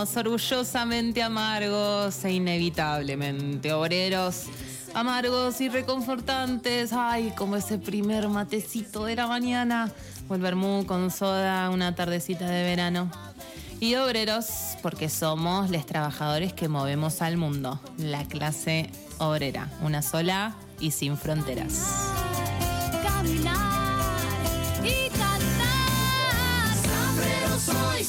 Somos orgullosamente amargos e inevitablemente obreros. Amargos y reconfortantes. Ay, como ese primer matecito de la mañana. O el vermú con soda, una tardecita de verano. Y obreros, porque somos los trabajadores que movemos al mundo. La clase obrera. Una sola y sin fronteras. Caminar y cantar. Soy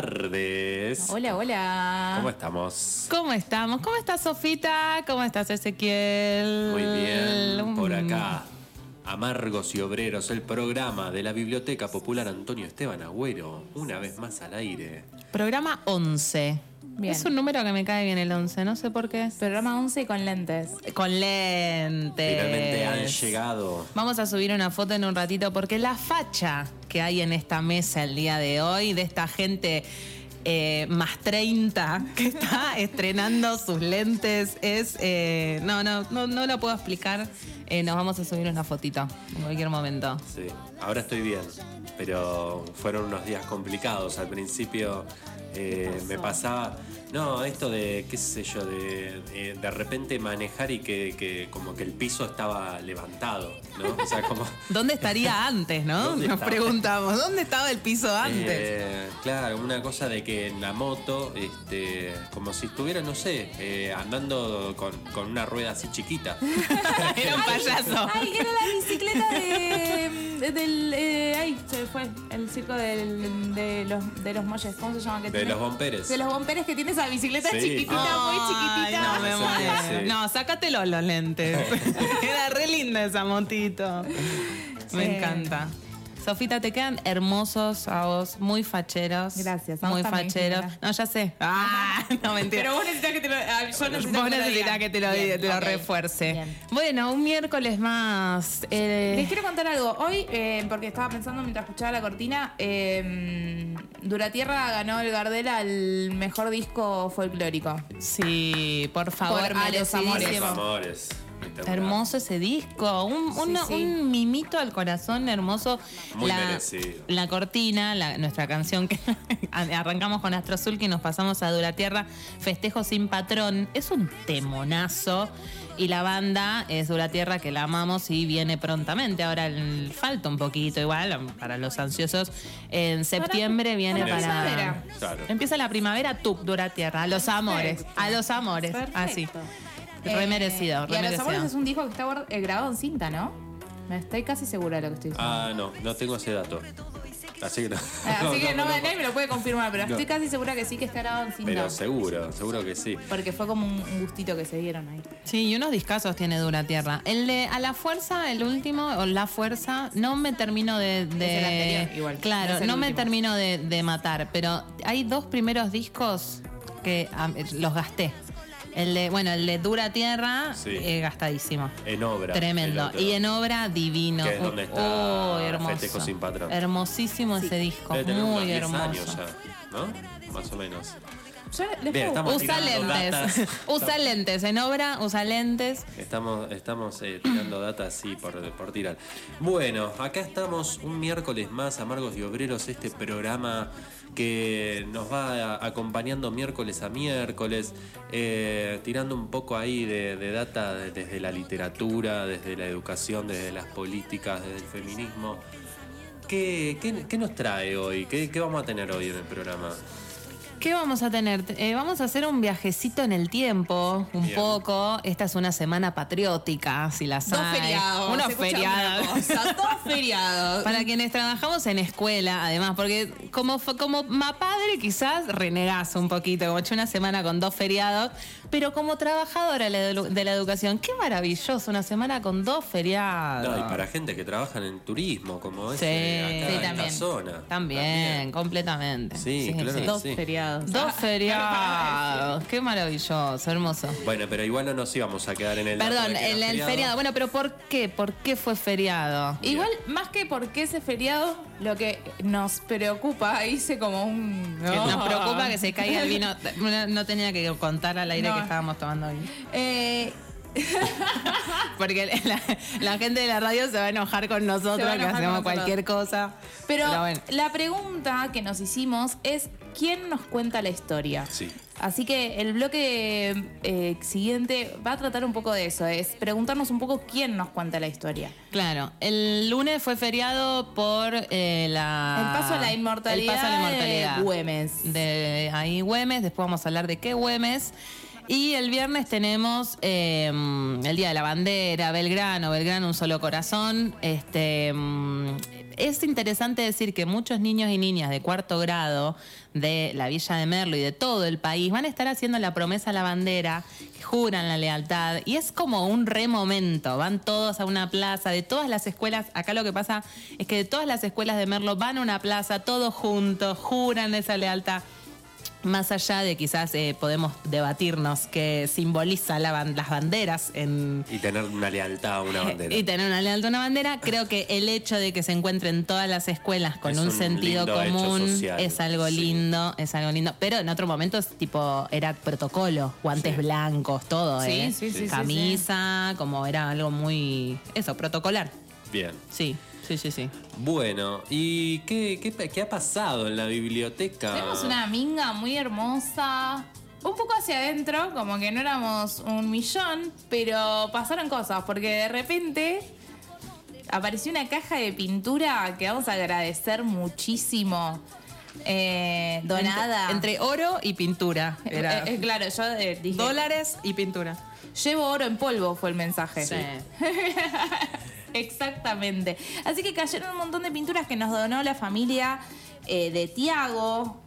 tardes. Hola, hola. ¿Cómo estamos? ¿Cómo estamos? ¿Cómo estás, Sofita? ¿Cómo estás, Ezequiel? Muy bien. Por Mm. acá, Amargos y Obreros, el programa de la Biblioteca Popular Antonio Esteban Agüero, una vez más al aire. Programa 11. Bien. Es un número que me cae bien el 11, no sé por qué. Programa 11 con lentes. Con lentes. Finalmente han llegado. Vamos a subir una foto en un ratito porque la facha que hay en esta mesa el día de hoy, de esta gente eh, más 30 que está estrenando sus lentes, es. eh, no, no, no, no lo puedo explicar. Eh, nos vamos a subir una fotito en cualquier momento. Sí, ahora estoy bien, pero fueron unos días complicados. Al principio eh, me pasaba, no, esto de, qué sé yo, de eh, de repente manejar y que, que como que el piso estaba levantado, ¿no? O sea, como... ¿Dónde estaría antes, no? ¿Dónde Nos estaba? preguntamos, ¿dónde estaba el piso antes? Eh, claro, una cosa de que en la moto, este, como si estuviera, no sé, eh, andando con, con una rueda así chiquita. Era un payaso. Ay, era la bicicleta de, de- del. eh, ay, se fue. El circo del- de, los, de los molles. ¿Cómo se llama? Que De tiene- los bomberes. De los bomberes que tiene esa bicicleta Sí. chiquitita, muy Ay, chiquitita. no, me Sí, muero. sí. No, sácatelo los lentes. Era re linda esa motito. Me Sí. encanta. Sofita, te quedan hermosos a vos, muy facheros. Gracias, Muy también, facheros. No, ya sé. Ah, no, mentira. Pero vos necesitas que te lo. ah, yo necesito Vos necesitas que te lo, Bien, te lo ok. refuerce. Bien. Bueno, un miércoles más. eh, Les quiero contar algo. Hoy, eh, porque estaba pensando mientras escuchaba la cortina, eh, Duratierra ganó el Gardel al mejor disco folclórico. sí, por favor, Por A los amores. Los amores. Espectacular. Hermoso ese disco, un, Sí, una- sí. un mimito al corazón hermoso. Muy la, merecido. la cortina, la- nuestra canción que arrancamos con Astro Azul y nos pasamos a Dura Tierra, Festejo sin patrón, es un temonazo. Y la banda es Dura Tierra, que la amamos y viene prontamente. Ahora el- falta un poquito, igual, para los ansiosos. En septiembre viene para para. primavera. Claro. Empieza la primavera, tú, Dura Tierra, a los amores. A los amores. Así. Perfecto. Eh, merecido, re Y a los amores es un disco que está eh, grabado en cinta, ¿no? Me Estoy casi segura de lo que estoy diciendo. Ah, no, no tengo ese dato. Así que no. Ah, Así que no, nadie me lo puede confirmar, pero No. estoy casi segura que sí que está grabado en cinta. Pero seguro, seguro que sí. Porque fue como un, un gustito que se dieron ahí. Sí, y unos discazos tiene Dura Tierra. El de A la Fuerza, el último, o La Fuerza, no me termino de. de- Es el anterior, igual, Claro, no me termino de, de matar, pero hay dos primeros discos que ah, los gasté. El de, bueno, el de Dura Tierra, Sí. eh, gastadísimo. En obra. Tremendo. Y en obra, divino. Que es donde está Oh, hermoso. Sin patrón. Hermosísimo ese disco. Debe tener unos Muy 10 hermoso. años ya, ¿no? Más o menos. Yo les Bien, puedo- estamos Usa tirando lentes. datas. Usa lentes. En obra, usa lentes. Estamos, estamos eh, tirando data así por, por tirar. Bueno, acá estamos un miércoles más, Amargos y Obreros, este programa que nos va a- acompañando miércoles a miércoles, eh, tirando un poco ahí de, de data de- desde la literatura, desde la educación, desde las políticas, desde el feminismo. ¿Qué, qué- qué nos trae hoy? ¿Qué, qué vamos a tener hoy en el programa? ¿Qué vamos a tener? Eh, vamos a hacer un viajecito en el tiempo, un Bien. poco. Esta es una semana patriótica, si las Dos hay. feriados. Unos feriados. una cosa, Dos feriados. Para quienes trabajamos en escuela, además, porque como, como mapadre quizás renegás un poquito, como hecho una semana con dos feriados, pero como trabajadora de la, la educación, qué maravilloso, una semana con dos feriados. No, y para gente que trabaja en turismo, como es Sí, eh, acá sí, en también. esta zona. También, completamente. Sí, claro que Dos sí. feriados. Feriados. Dos Ah, feriados. Qué maravilloso, hermoso. Bueno, pero igual no nos íbamos a quedar en el. Perdón, que el, feriado. Bueno, pero ¿por qué? ¿Por qué fue feriado? Igual, más que por qué ese feriado, lo que nos preocupa, hice como un... Que Nos preocupa que se caiga el vino. No, no tenía que contar al aire No. que estábamos tomando vino. Eh, Porque la, la gente de la radio se va a enojar con nosotros, que hacemos con nosotros. cualquier cosa. pero bueno. la pregunta que nos hicimos es, ¿quién nos cuenta la historia? Sí. Así que el bloque eh, siguiente va a tratar un poco de eso, es preguntarnos un poco quién nos cuenta la historia. Claro, el lunes fue feriado por eh, la... el paso a la inmortalidad, El paso a la inmortalidad. de Güemes. de ahí Güemes, después vamos a hablar de qué Güemes. Y el viernes tenemos eh, el Día de la Bandera, Belgrano, Belgrano, un solo corazón. Este, mm, es interesante decir que muchos niños y niñas de cuarto grado de la Villa de Merlo y de todo el país van a estar haciendo la promesa a la bandera, juran la lealtad y es como un re momento. Van todos a una plaza de todas las escuelas. Acá lo que pasa es que de todas las escuelas de Merlo van a una plaza todos juntos, juran esa lealtad. Más allá de quizás eh, podemos debatirnos qué simboliza la ban- las banderas en, Y tener una lealtad a una bandera. y tener una lealtad a una bandera, creo que el hecho de que se encuentren todas las escuelas con Es un, un sentido común es algo sí. lindo, es algo lindo. Pero en otro momento es tipo, era protocolo, guantes Sí. blancos, todo, Sí, ¿eh? sí, sí, sí, Camisa, como era algo muy, eso, protocolar. Bien. Sí, sí, sí, sí. Bueno, ¿y qué, qué, qué ha pasado en la biblioteca? Tenemos una minga muy hermosa. Un poco hacia adentro, como que no éramos un millón, pero pasaron cosas, porque de repente apareció una caja de pintura que vamos a agradecer muchísimo. eh, donada. Entre, entre oro y pintura. Eh, Era eh, claro, yo eh, dije. dólares y pintura. Llevo oro en polvo, fue el mensaje. Sí. Exactamente. Así que cayeron un montón de pinturas que nos donó la familia eh, de Tiago,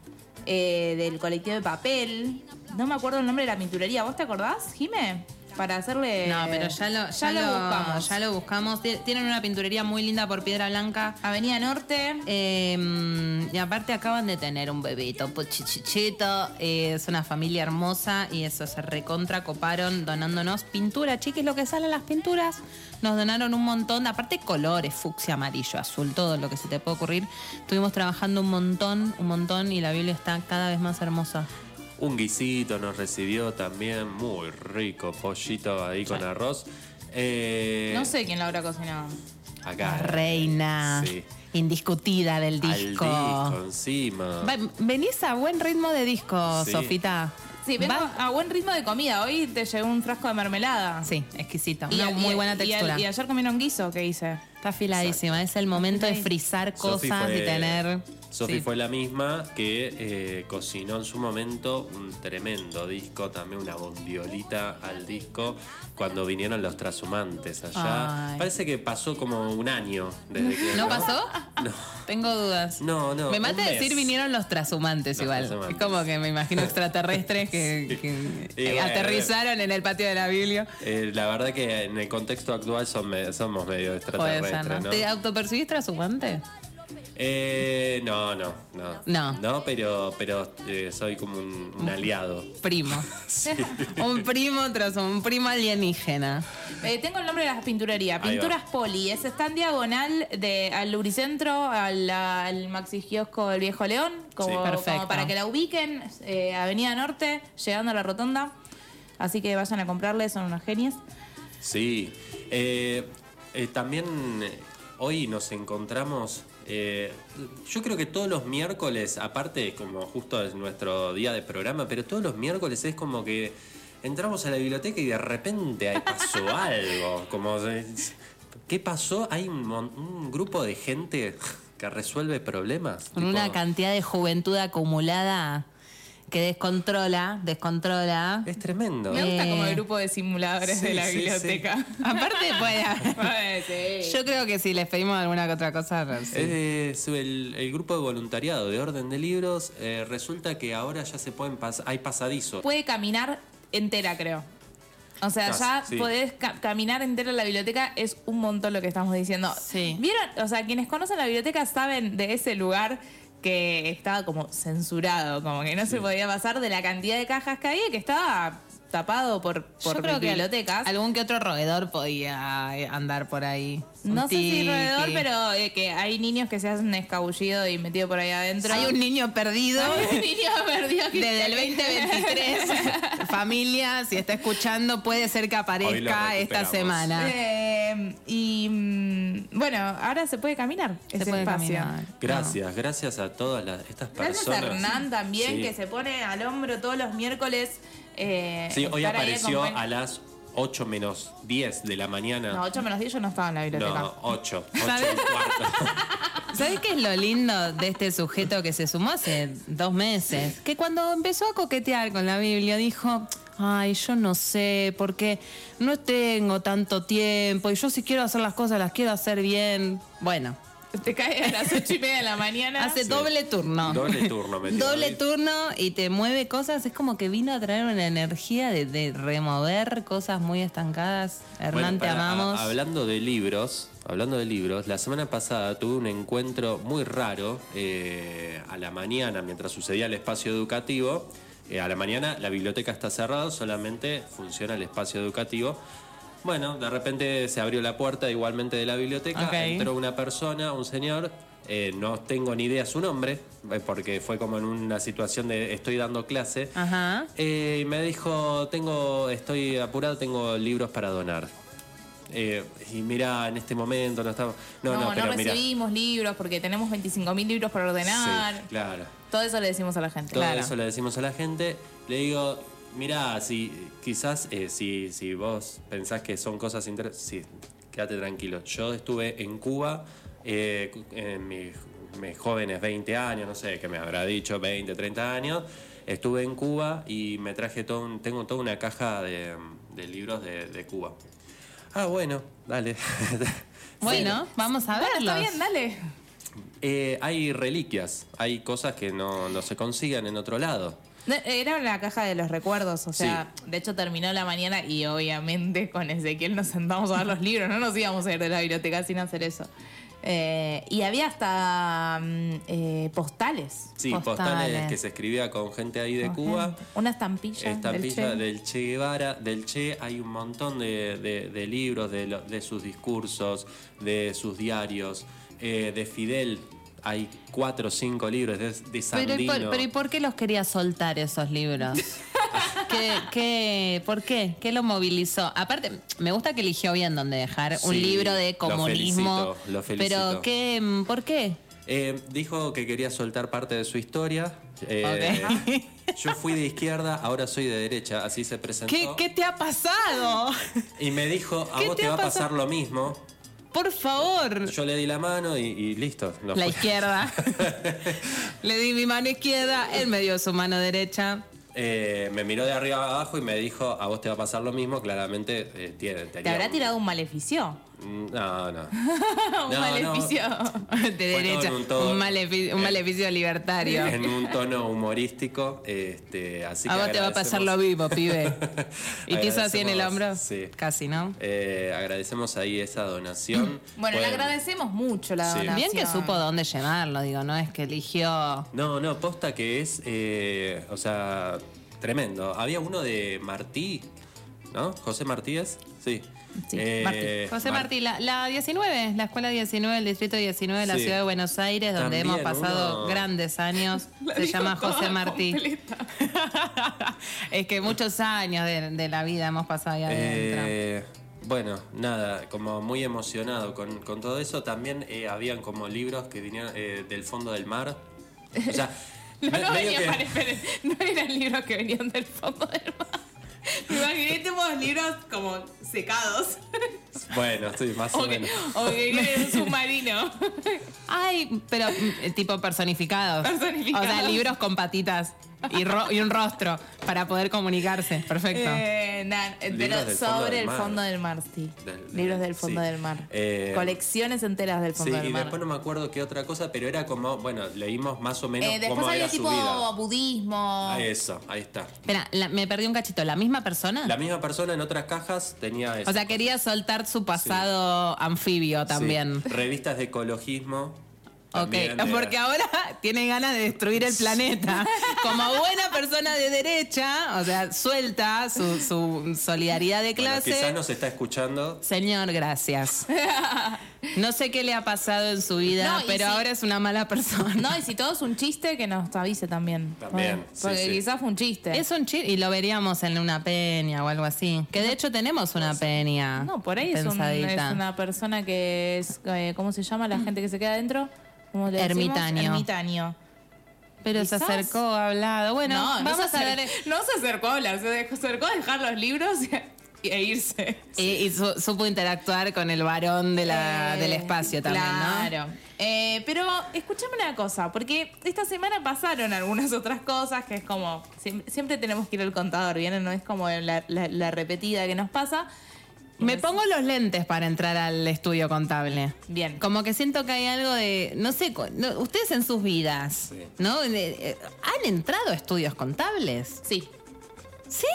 eh, del colectivo de papel. No me acuerdo el nombre de la pinturería. ¿Vos te acordás, Jime? Para hacerle. No, pero ya lo, ya lo lo buscamos. Ya lo buscamos. Tie- Tienen una pinturería muy linda por Piedra Blanca. Avenida Norte. Eh, y aparte acaban de tener un bebito, puchichichito. Eh, es una familia hermosa y eso se recontra coparon donándonos pintura. Chiquis, lo que salen las pinturas. Nos donaron un montón, aparte colores, fucsia, amarillo, azul, todo lo que se te puede ocurrir. Estuvimos trabajando un montón, un montón y la Biblia está cada vez más hermosa. Un guisito nos recibió también, muy rico, pollito ahí con arroz. Eh, No sé quién la habrá cocinado. Acá. La reina Sí. indiscutida del Al disco. disco encima. Va- venís a buen ritmo de disco, Sí. Sofita. Sí, vengo Va- a buen ritmo de comida. Hoy te llegó un frasco de mermelada. Sí, exquisito. Y, Una muy y- buena y a- textura. Y, ayer comieron guiso que hice. Está afiladísima. Es el momento de frizar cosas fue- y tener. Sofi sí. fue la misma que eh, cocinó en su momento un tremendo disco, también una bondiolita al disco, cuando vinieron los trashumantes allá. Ay. Parece que pasó como un año desde que. ¿No pasó? No. Tengo dudas. No, no, Me mata decir vinieron los trashumantes igual. Es como que me imagino extraterrestres que, Sí. que Y bueno, aterrizaron en el patio de la Biblia. Eh, la verdad que en el contexto actual son somos medio ser, extraterrestres, ¿no? ¿no? ¿Te autopercibís trashumante? Eh, no, no, no. No. No, pero, pero eh, soy como un, un aliado. Primo. Sí. un primo tras un primo alienígena. Eh, tengo el nombre de la pinturería. Ahí va. Pinturas Poli. Es, está en diagonal de, al Lubricentro, al, al Maxi Kiosco del Viejo León. Como, Sí. como Perfecto. para que la ubiquen. eh, Avenida Norte, llegando a la rotonda. Así que vayan a comprarle, son unos genios. Sí. Eh, eh, también hoy nos encontramos. Eh, yo creo que todos los miércoles, aparte, como justo es nuestro día de programa, pero todos los miércoles es como que entramos a la biblioteca y de repente ahí pasó algo. Como, ¿Qué pasó? Hay un, mon- un grupo de gente que resuelve problemas. Con tipo- una cantidad de juventud acumulada que descontrola, descontrola. Es tremendo. Me gusta Eh, como el grupo de simuladores sí, de la sí, biblioteca. Aparte, puede. Yo creo que si les pedimos alguna que otra cosa, sí. Es el, el grupo de voluntariado de Orden de Libros. eh, resulta que ahora ya se pueden pasar. Hay pasadizos. Puede caminar entera, creo. O sea, Casi, ya sí. podés ca- caminar entera la biblioteca, es un montón lo que estamos diciendo. Sí. ¿Vieron? O sea, quienes conocen la biblioteca saben de ese lugar que estaba como censurado, como que no se podía pasar de la cantidad de cajas que había, que estaba tapado por, por Yo creo que bibliotecas. algún que otro roedor podía eh, andar por ahí. Un no sé si roedor, pero eh, que hay niños que se hacen escabullido y metido por ahí adentro. Hay un niño perdido. Hay un niño perdido que Desde el 2023, familia, si está escuchando, puede ser que aparezca esta semana. Eh, y mm, bueno, ahora se puede caminar Se ese puede espacio. caminar. Gracias, gracias a todas las, estas Gracias personas. a Hernán también, Sí. que se pone al hombro todos los miércoles. eh, Sí, hoy apareció a las 8 menos 10 de la mañana. No, 8 menos 10 yo no estaba en la biblioteca. No, 8. 8 ¿Sabes? ¿Sabés qué es lo lindo de este sujeto que se sumó hace dos meses? Que cuando empezó a coquetear con la Biblia dijo, ay, yo no sé, porque no tengo tanto tiempo y yo si quiero hacer las cosas las quiero hacer bien. Bueno, Te cae a las 8 y media de la mañana. hace doble turno. Doble turno metió Doble ahí. turno y te mueve cosas. Es como que vino a traer una energía de, de remover cosas muy estancadas. Hernán, Bueno, te amamos. a- hablando de libros, hablando de libros, la semana pasada tuve un encuentro muy raro eh, a la mañana mientras sucedía el espacio educativo. Eh, a la mañana la biblioteca está cerrada, solamente funciona el espacio educativo. Bueno, de repente se abrió la puerta igualmente de la biblioteca, Ok. entró una persona, un señor, eh, no tengo ni idea su nombre, eh, porque fue como en una situación de estoy dando clase. Ajá. Eh, y me dijo, tengo, estoy apurado, tengo libros para donar. Eh, y mira, en este momento no estamos. No, No, no, no, pero mira. recibimos libros porque tenemos 25.000 libros para ordenar. Sí, claro. Todo eso le decimos a la gente. Todo Claro. eso le decimos a la gente. Le digo, mira, si quizás eh, si, si vos pensás que son cosas interesantes, sí, quédate tranquilo. Yo estuve en Cuba eh, en mis, mis jóvenes 20 años, no sé qué me habrá dicho, 20, 30 años. Estuve en Cuba y me traje todo un- tengo toda una caja de, de libros de, de Cuba. Ah, bueno, dale. Bueno, vamos a Bueno, verlos. está bien, dale. Eh, hay reliquias, hay cosas que no, no se consiguen en otro lado. Era la caja de los recuerdos, o sea, de hecho terminó la mañana y obviamente con Ezequiel nos sentamos a ver los libros, no nos íbamos a ir de la biblioteca sin hacer eso. Eh, y había hasta mm, eh, postales. Sí, Postales. postales. que se escribía con gente ahí de Con Cuba. gente. Una estampilla. Estampilla del Che. del che. Guevara, del Che hay un montón de, de- de libros, de, lo- de sus discursos, de sus diarios, eh, de Fidel hay cuatro o cinco libros, de, de Pero, ¿y Sandino. por, pero ¿y por qué los quería soltar esos libros? ¿Qué, qué, ¿Por qué? ¿Qué lo movilizó? Aparte, me gusta que eligió bien donde dejar un Sí, libro de lo comunismo. felicito, lo felicito. Pero, ¿qué, mm, ¿por qué? Eh, dijo que quería soltar parte de su historia. Eh, Yo fui de izquierda, ahora soy de derecha, así se presentó. ¿Qué, qué te ha pasado? Y me dijo, a ¿Qué vos te va a pasar lo mismo. Por favor. Yo le di la mano y, y listo. La fue. izquierda. Le di mi mano izquierda, él me dio su mano derecha. Eh, me miró de arriba abajo y me dijo, a vos te va a pasar lo mismo. Claramente eh, tiene, ¿Te habrá un- tirado un maleficio? Mm, No, no. un No, maleficio. De derecha. un todo- un, malefi- un eh, maleficio libertario. En un tono humorístico. Este, así A que vos te va a pasar lo vivo, pibe. ¿Y hizo así en el hombro? Sí. Casi, ¿no? Eh, agradecemos ahí esa donación. Bueno, le agradecemos mucho la Sí. donación. Bien que supo dónde llevarlo, digo, no es que eligió. No, no, posta que es, eh, o sea, tremendo. Había uno de Martí, ¿no? José Martí es, sí. Sí, Eh, Martí. José Mar- Martí, la, la 19, la escuela 19, el distrito 19 de la Sí. ciudad de Buenos Aires, donde También hemos pasado uno- grandes años. La Se llama José Martí. es que muchos años de, de la vida hemos pasado ahí adentro. Eh, bueno, nada, como muy emocionado con, con todo eso. También eh, habían como libros que vinieron eh, del fondo del mar. O sea, No, me- no medio venían, que- pare, esperen, no eran libros que venían del fondo del mar. Me imaginé tipo libros como secados. Bueno, sí, más o, O que, menos. o que venían en un submarino. Ay, pero mm, tipo personificados. Personificados. O sea, libros con patitas y, ro- y un rostro para poder comunicarse. Perfecto. Eh, eh, pero fondo sobre el fondo del mar, sí. Del- libros del fondo sí. del mar. Eh, Colecciones enteras del Sí, fondo y del mar. después no me acuerdo qué otra cosa, pero era como, bueno, leímos más o menos Eh, después cómo había era su tipo vida. budismo. Ah, Eso, ahí está. Espera, la- me perdí un cachito. ¿La misma persona? La misma persona en otras cajas tenía eso. o sea, quería soltar su pasado anfibio también. Sí. Revistas de ecologismo. También, ok, eh, porque ahora tiene ganas de destruir el planeta. Como buena persona de derecha, o sea, suelta su, su solidaridad de bueno, clase. quizás nos está escuchando. Señor, gracias. No sé qué le ha pasado en su vida, No, pero si- ahora es una mala persona. No, y si todo es un chiste, que nos avise también. También, Porque, sí, porque sí. quizás fue un chiste. Es un chiste y lo veríamos en una peña o algo así. Que de hecho tenemos una peña. No, por ahí es, un- es una persona que es. eh, ¿Cómo se llama la gente que se queda adentro? ¿Cómo le decimos? Ermitaño. Ermitaño. Pero se acercó, ha hablado. Bueno, no, no vamos a ver. No se acercó a hablar, se acercó a dejar los libros y- e irse. Y, y su- supo interactuar con el varón de la, Eh, del espacio también, ¿no? Claro. Eh, pero escúchame una cosa, porque esta semana pasaron algunas otras cosas que es como. Siempre, siempre tenemos que ir al contador, ¿bien? No es como la, la- la repetida que nos pasa. Me pongo los lentes para entrar al estudio contable. Bien. Como que siento que hay algo de, no sé, no, ustedes en sus vidas, Sí. ¿no? Eh, ¿Han entrado a estudios contables? Sí, Sí.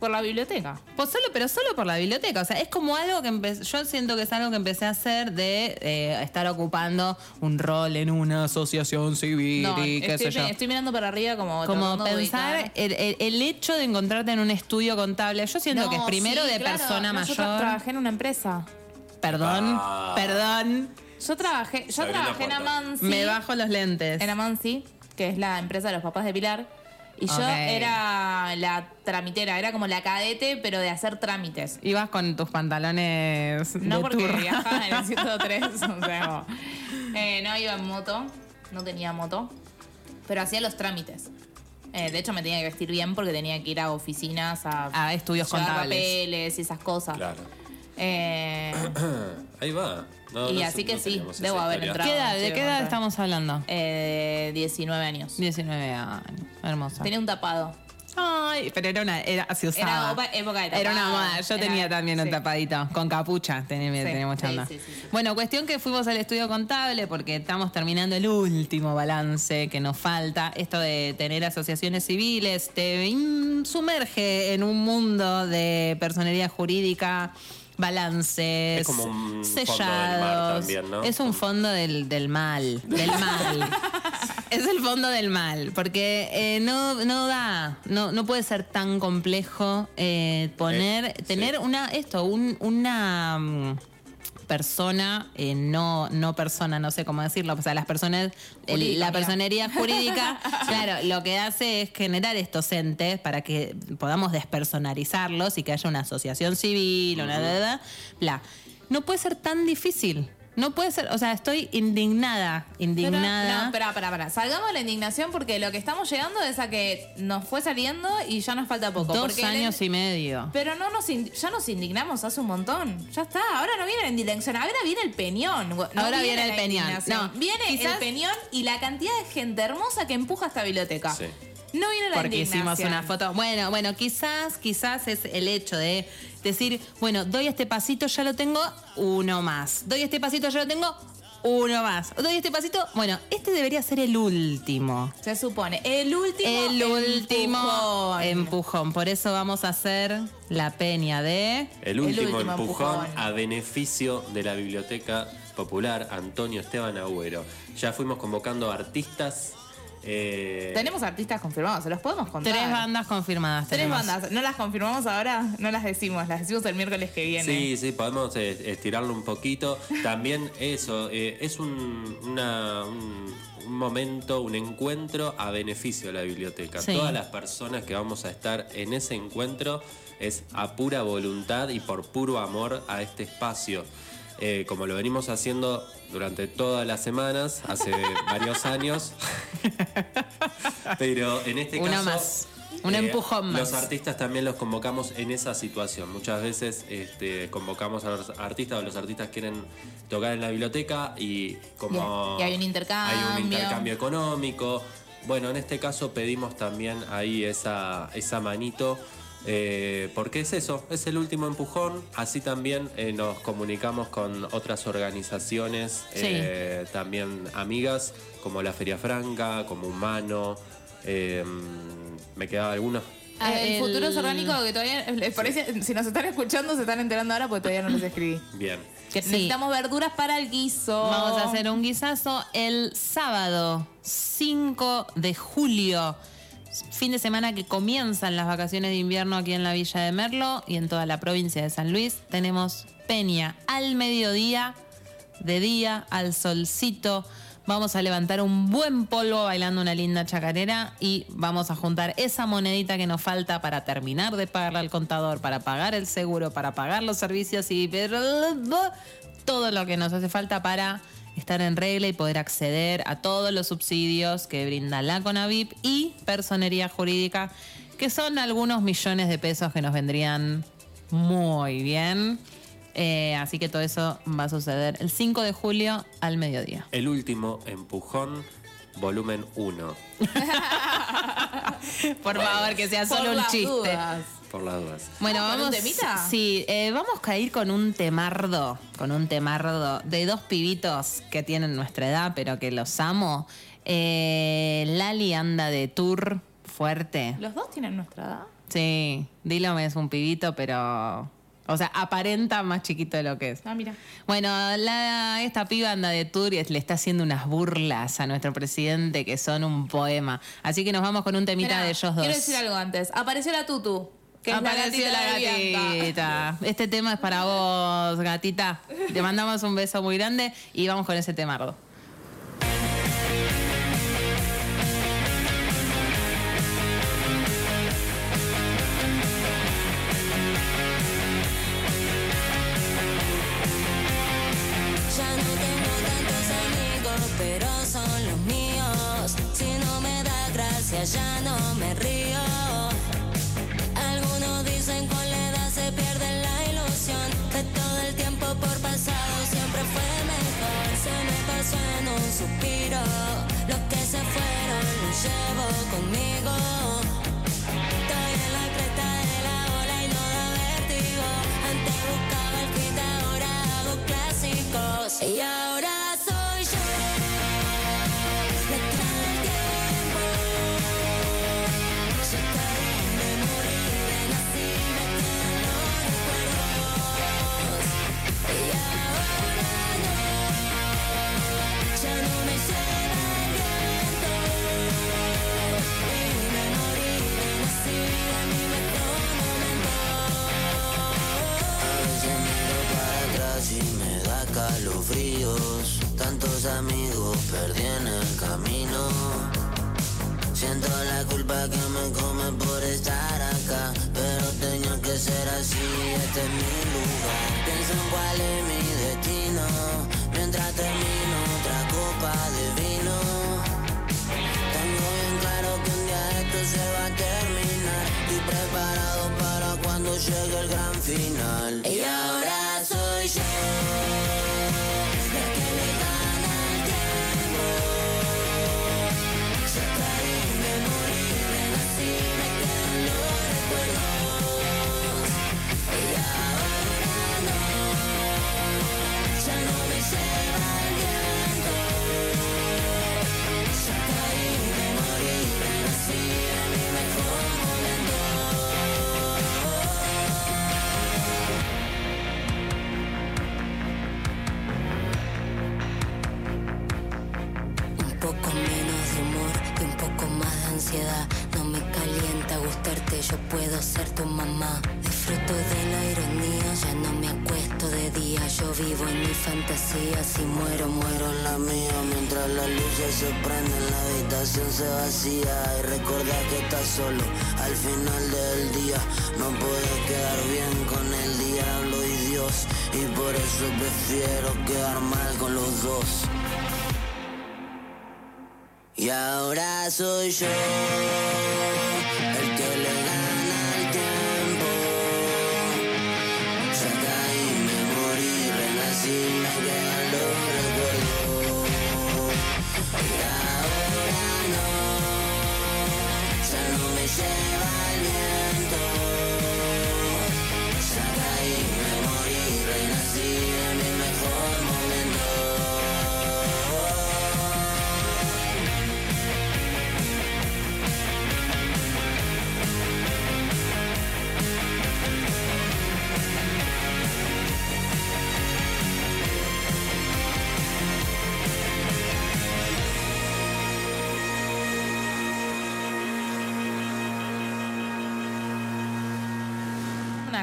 Por la biblioteca. Pues solo, pero solo por la biblioteca. O sea, es como algo que empe- yo siento que es algo que empecé a hacer de eh, estar ocupando un rol en una asociación civil No, y qué estoy, sé yo. estoy mirando para arriba como. Como pensar el, el- el hecho de encontrarte en un estudio contable, yo siento No, que es primero sí, de claro. persona No, Yo tra- mayor. trabajé en una empresa. Perdón, Ah. perdón. Yo trabajé, yo trabajé en. Amansi. Me bajo los lentes. En Amansi, que es la empresa de los papás de Pilar. Y yo era la tramitera, era como la cadete, pero de hacer trámites. Ibas con tus pantalones No de porque turra. viajaba en el 103, o sea, eh, no iba en moto, no tenía moto, pero hacía los trámites. Eh, de hecho, me tenía que vestir bien porque tenía que ir a oficinas a, A estudios contables. papeles y esas cosas. Claro. Eh, Ahí va. No, Y no así que sí, debo haber historia. entrado. ¿Qué edad? ¿De qué edad estamos hablando? eh, 19 años. 19 años. Hermosa. Tenía un tapado. Ay, pero era una, era, se usaba. Era opa- época de Era una tapado. moda. Yo Era- tenía también un tapadito. Con capucha. Tenía, Sí, tenía mucha sí, onda. sí, sí, sí. Bueno, cuestión que fuimos al estudio contable porque estamos terminando el último balance que nos falta. Esto de tener asociaciones civiles te in- sumerge en un mundo de personería jurídica. Balances, Es como un fondo del mar sellados. también, ¿no? Es un fondo del, del mal. Del mal. Es el fondo del mal, porque eh, no, no da, no, no puede ser tan complejo eh, poner, Eh, sí. tener una, esto, un- una mm, persona, eh, no, no persona, no sé cómo decirlo, o sea, las personas, el- la personería jurídica, claro, lo que hace es generar estos entes para que podamos despersonalizarlos y que haya una asociación civil, una bla, bla, bla. No puede ser tan difícil. No puede ser, o sea, estoy indignada, Pero, indignada. no, espera, espera, espera. Salgamos de la indignación porque lo que estamos llegando es a que nos fue saliendo y ya nos falta poco. Dos porque años y medio. Pero no nos ind- ya nos indignamos hace un montón. Ya está. Ahora no viene la indignación, ahora viene el peñón. No Ahora viene el peñón. No, viene quizás- el peñón y la cantidad de gente hermosa que empuja esta biblioteca. Sí. No viene la Porque indignación. hicimos una foto. Bueno, bueno, quizás, quizás es el hecho de decir, bueno, doy este pasito, ya lo tengo, uno más. Doy este pasito, ya lo tengo, uno más. Doy este pasito, bueno, este debería ser el último. Se supone. El último. El último empujón. empujón. Por eso vamos a hacer la peña de. El último, último empujón, empujón. a beneficio de la Biblioteca Popular Antonio Esteban Agüero. Ya fuimos convocando artistas. Eh, Tenemos artistas confirmados, se los podemos contar. Tres bandas confirmadas. Tres tenemos. bandas. ¿No las confirmamos ahora? No las decimos, las decimos el miércoles que viene. Sí, sí, podemos eh, estirarlo un poquito. También eso, eh, es un, una- un- un momento, un encuentro a beneficio de la biblioteca. Sí. Todas las personas que vamos a estar en ese encuentro es a pura voluntad y por puro amor a este espacio. Eh, como lo venimos haciendo durante todas las semanas, hace varios años. Pero en este Uno caso. más. Un empujón más. Los artistas también los convocamos en esa situación. Muchas veces este, convocamos a los artistas o los artistas quieren tocar en la biblioteca y como Y hay un intercambio. hay un intercambio económico. Bueno, en este caso pedimos también ahí esa, esa manito. Eh, porque es eso, es el último empujón. Así también eh, nos comunicamos con otras organizaciones, Sí. eh, también amigas, como la Feria Franca, como Humano. eh, me quedaba alguno. Ah, el, El- futuro es orgánico que todavía les parece, si nos están escuchando se están enterando ahora porque todavía no les escribí. Bien. Que Sí. necesitamos verduras para el guiso. Vamos a hacer un guisazo el sábado 5 de julio. Fin de semana que comienzan las vacaciones de invierno aquí en la Villa de Merlo y en toda la provincia de San Luis. Tenemos peña al mediodía, de día, al solcito. Vamos a levantar un buen polvo bailando una linda chacarera y vamos a juntar esa monedita que nos falta para terminar de pagarle al contador, para pagar el seguro, para pagar los servicios y todo lo que nos hace falta para estar en regla y poder acceder a todos los subsidios que brinda la CONAVIP y personería jurídica, que son algunos millones de pesos que nos vendrían muy bien. Eh, así que todo eso va a suceder el 5 de julio al mediodía. El último empujón, volumen 1. Por favor, que sea solo un chiste. dudas. Por las dudas. Bueno, ¿Vamos con un temita? Sí, eh, vamos a ir con un temardo, con un temardo de dos pibitos que tienen nuestra edad, pero que los amo. Eh, Lali anda de tour fuerte. ¿Los dos tienen nuestra edad? Sí, Dylan es un pibito, pero. O sea, aparenta más chiquito de lo que es. Ah, mira. Bueno, la- esta piba anda de tour y le está haciendo unas burlas a nuestro presidente que son un poema. Así que nos vamos con un temita Esperá, de ellos dos. Quiero decir algo antes. Apareció la Tutu. Que Apareció la la gatita. Bianca. gatita. Este tema es para vos, gatita. Te mandamos un beso muy grande y vamos con ese temardo. Ya llevo conmigo. Estoy en la cresta de la ola y no da vértigo. Antes buscaba el hit, ahora hago clásicos. Tantos amigos perdí en el camino. Siento la culpa que me come por estar acá. Pero tenía que ser así, este es mi lugar. Pienso en cuál es mi destino. Mientras termino otra copa de vino. Tengo bien claro que un día esto se va a terminar. Estoy preparado para cuando llegue el gran final. Y ahora soy yo No me calienta gustarte, yo puedo ser tu mamá. Disfruto de la ironía, ya no me acuesto de día. Yo vivo en mi fantasía, si muero, muero en la mía. Mientras las luces se prenden, la habitación se vacía. Y recuerda que estás solo al final del día. No puedes quedar bien con el diablo y Dios. Y por eso prefiero quedar mal con los dos. Y ahora soy yo el que le gana el tiempo. Ya caí, me morí, renací, me quedan los recuerdos. Y ahora no, ya no me lleva el viento. Ya caí, me morí, renací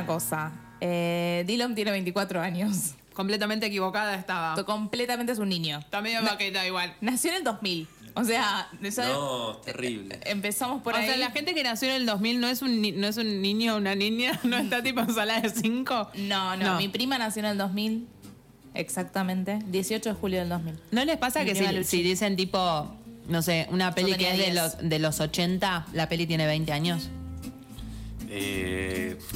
cosa. Eh, Dylan tiene 24 años. Completamente equivocada estaba. Completamente es un niño. También me vaqueta igual. Nació en el 2000. O sea, ya No, terrible. empezamos por o ahí. sea, la gente que nació en el 2000 no es un, ni- no es un niño o una niña, no está tipo en sala de 5. No, no, mi prima nació en el 2000. Exactamente. 18 de julio del 2000. ¿No les pasa que si, dicen tipo, no sé, una peli que tenía es de 10. los, de los 80, la peli tiene 20 años? Eh.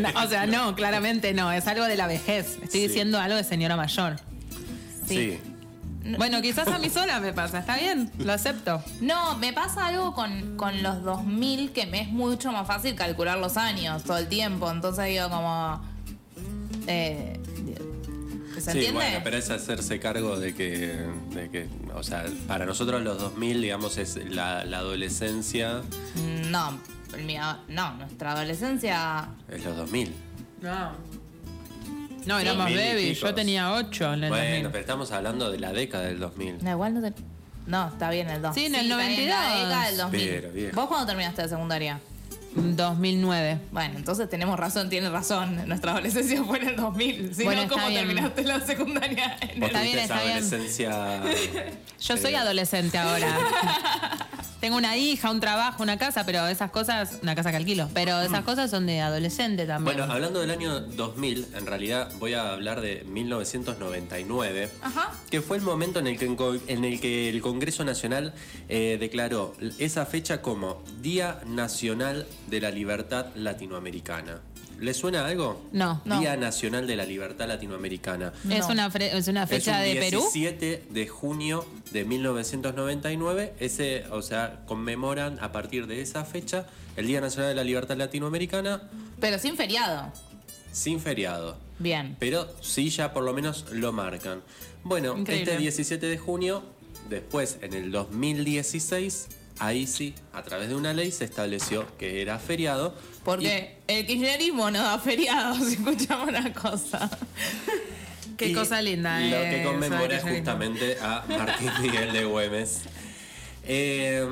No, o sea, no, claramente no, es algo de la vejez. Estoy Sí. diciendo algo de señora mayor. sí. Bueno, quizás a mí sola me pasa, está bien, lo acepto. No, me pasa algo con, con los 2000 que me es mucho más fácil calcular los años todo el tiempo. Entonces digo como... Eh, ¿Se Sí, entiende? bueno, pero es hacerse cargo de que, de que, o sea, para nosotros los 2000, digamos, es la, la adolescencia, No, mío- no, nuestra adolescencia... es los 2000. No. No, éramos Mil y baby, yo tenía 8 en el Bueno, 2000. pero estamos hablando de la década del 2000. No, igual no te... No, está bien el 2000. Sí, en el está bien, la 92. década del 2000. Pero, viejo. ¿Vos cuándo terminaste de secundaria? 2009. Bueno, entonces tenemos razón, tiene razón. Nuestra adolescencia fue en el 2000. Si Bueno, no, ¿cómo bien. terminaste la secundaria? En el... Está bien. Yo soy eh, adolescente ahora. Tengo una hija, un trabajo, una casa, pero esas cosas, una casa que alquilo, pero esas cosas son de adolescente también. Bueno, hablando del año 2000, en realidad voy a hablar de 1999, Ajá. que fue el momento en el que, en el, que el Congreso Nacional eh, declaró esa fecha como Día Nacional de la Libertad Latinoamericana. ¿Le suena algo? No. No. Día Nacional de la Libertad Latinoamericana. es, una es una fecha es de Perú. 17 de junio de 1999. Ese, o sea, conmemoran a partir de esa fecha el Día Nacional de la Libertad Latinoamericana Pero sin feriado. sin feriado. Bien. Pero sí ya por lo menos lo marcan. Bueno, Increíble. este 17 de junio, después en el 2016, ahí sí, a través de una ley se estableció que era feriado. Porque el kirchnerismo no da feriados, si escuchamos una cosa. Qué Y cosa linda, Lo eh, que eso conmemora kirchnerismo. justamente a Martín Miguel de Güemes. Eh,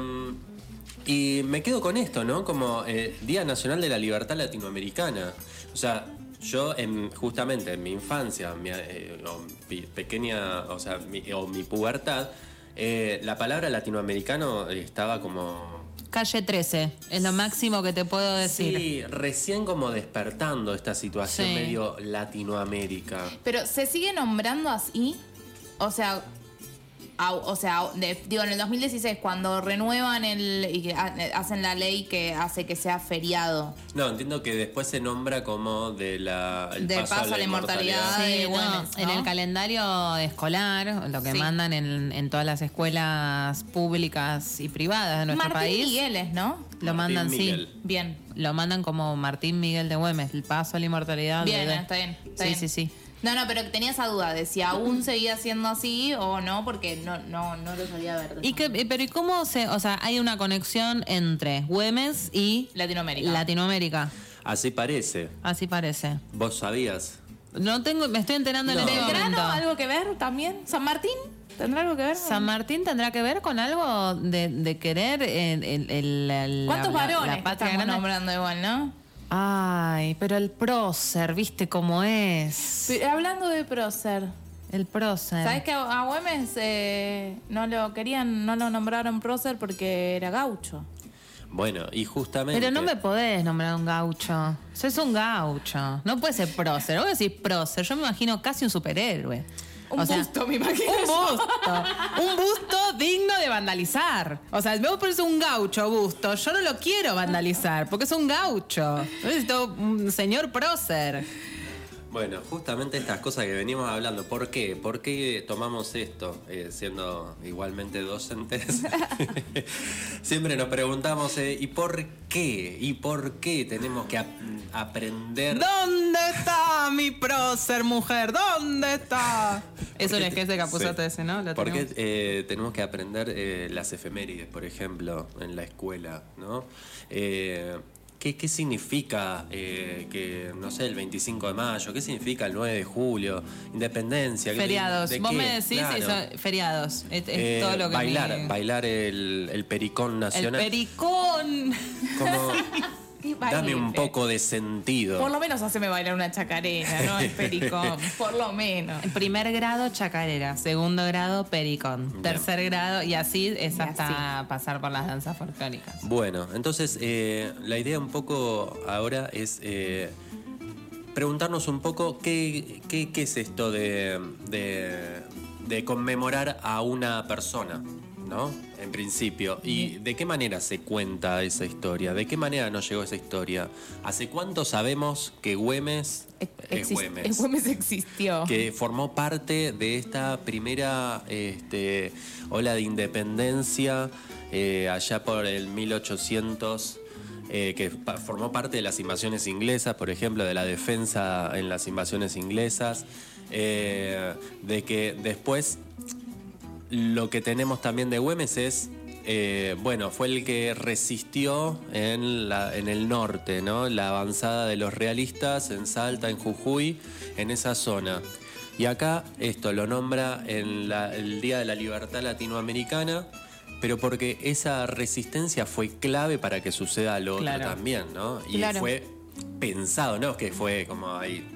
y me quedo con esto, ¿no? Como eh, Día Nacional de la Libertad Latinoamericana. O sea, yo en, justamente en mi infancia, mi, eh, o mi pequeña, o sea, mi, o mi pubertad, eh, la palabra latinoamericano estaba como Calle 13, es lo máximo que te puedo decir. Sí, recién como despertando esta situación Sí. medio Latinoamérica. Pero se sigue nombrando así. O sea, o sea, de- digo, en el 2016, cuando renuevan el y que hacen la ley que hace que sea feriado. No, entiendo que después se nombra como de la el De paso a la inmortalidad. Sí, de no, En el calendario escolar, lo que Sí. mandan en, en todas las escuelas públicas y privadas de nuestro Martín país, Migueles, ¿no? lo Martín mandan Miguel. sí. Bien. Lo mandan como Martín Miguel de Güemes, el paso a la inmortalidad. Bien, de- está bien. está sí, bien. sí, sí. No, no, pero tenía esa duda de si aún seguía siendo así o no, porque no, no, no lo solía ver. ¿Y manera. pero ¿y cómo se, o sea, hay una conexión entre Güemes y Latinoamérica. Latinoamérica? Así parece. Así parece. ¿Vos sabías? No tengo, me estoy enterando en No. este ¿Belgrano momento. algo que ver también? ¿San Martín? ¿Tendrá algo que ver? San Martín tendrá que ver con algo de, de querer el, el- el- el- ¿Cuántos la- la- varones la que patria estamos grande? nombrando igual, no? Ay, pero el prócer, ¿viste cómo es? Pero hablando de prócer, El prócer. ¿sabes que a a Güemes eh, no lo querían, no lo nombraron prócer porque era gaucho? Bueno, y justamente. Pero no me podés nombrar un gaucho. Sos un gaucho. No puede ser prócer. Vos decís prócer. Yo me imagino casi un superhéroe. Un O sea, busto, me imagino. Un busto. Un busto digno de vandalizar. O sea, vos pones un gaucho busto. Yo no lo quiero vandalizar porque es un gaucho. Yo necesito un señor prócer. Bueno, justamente estas cosas que venimos hablando. ¿Por qué? ¿Por qué tomamos esto? Eh, siendo igualmente docentes. Siempre nos preguntamos, eh, ¿y por qué? ¿Y por qué tenemos que ap- aprender? ¿Dónde está mi prócer, mujer? ¿Dónde está? Es un ¿Por qué esquete te- que Capuzotto sí. ese, ¿no? Lo ¿Por qué tenemos. eh, tenemos que aprender eh, las efemérides, por ejemplo, en la escuela, ¿no? Eh, ¿qué, qué significa eh, que, no sé, el 25 de mayo? ¿Qué significa el 9 de julio? Independencia. ¿qué- Feriados. de Vos qué? me decís Claro. eso, feriados. Es, es Eh, todo lo que bailar, me- bailar el, el pericón El nacional. pericón. como, Dame un poco de sentido. Por lo menos haceme bailar una chacarera, ¿no? El pericón. Por lo menos. En primer grado, chacarera. Segundo grado, pericón. Bien. Tercer grado, y así es Y hasta pasar por las danzas folclóricas. Bueno, entonces eh, la idea un poco ahora es eh, preguntarnos un poco qué, qué- qué es esto de, de- de conmemorar a una persona, ¿no? En principio. ¿Y de qué manera se cuenta esa historia? ¿De qué manera nos llegó esa historia? ¿Hace cuánto sabemos que Güemes es Exist- Güemes? Güemes existió. que formó parte de esta primera este, ola de independencia eh, allá por el 1800, eh, que pa- formó parte de las invasiones inglesas, por ejemplo, de la defensa en las invasiones inglesas, eh, de que después lo que tenemos también de Güemes es, eh, bueno, fue el que resistió en, la- en el norte, ¿no? La avanzada de los realistas en Salta, en Jujuy, en esa zona. Y acá esto lo nombra en la- el Día de la Libertad Latinoamericana, pero porque esa resistencia fue clave para que suceda lo otro también, ¿no? Y Claro. fue pensado, no es que fue como ahí,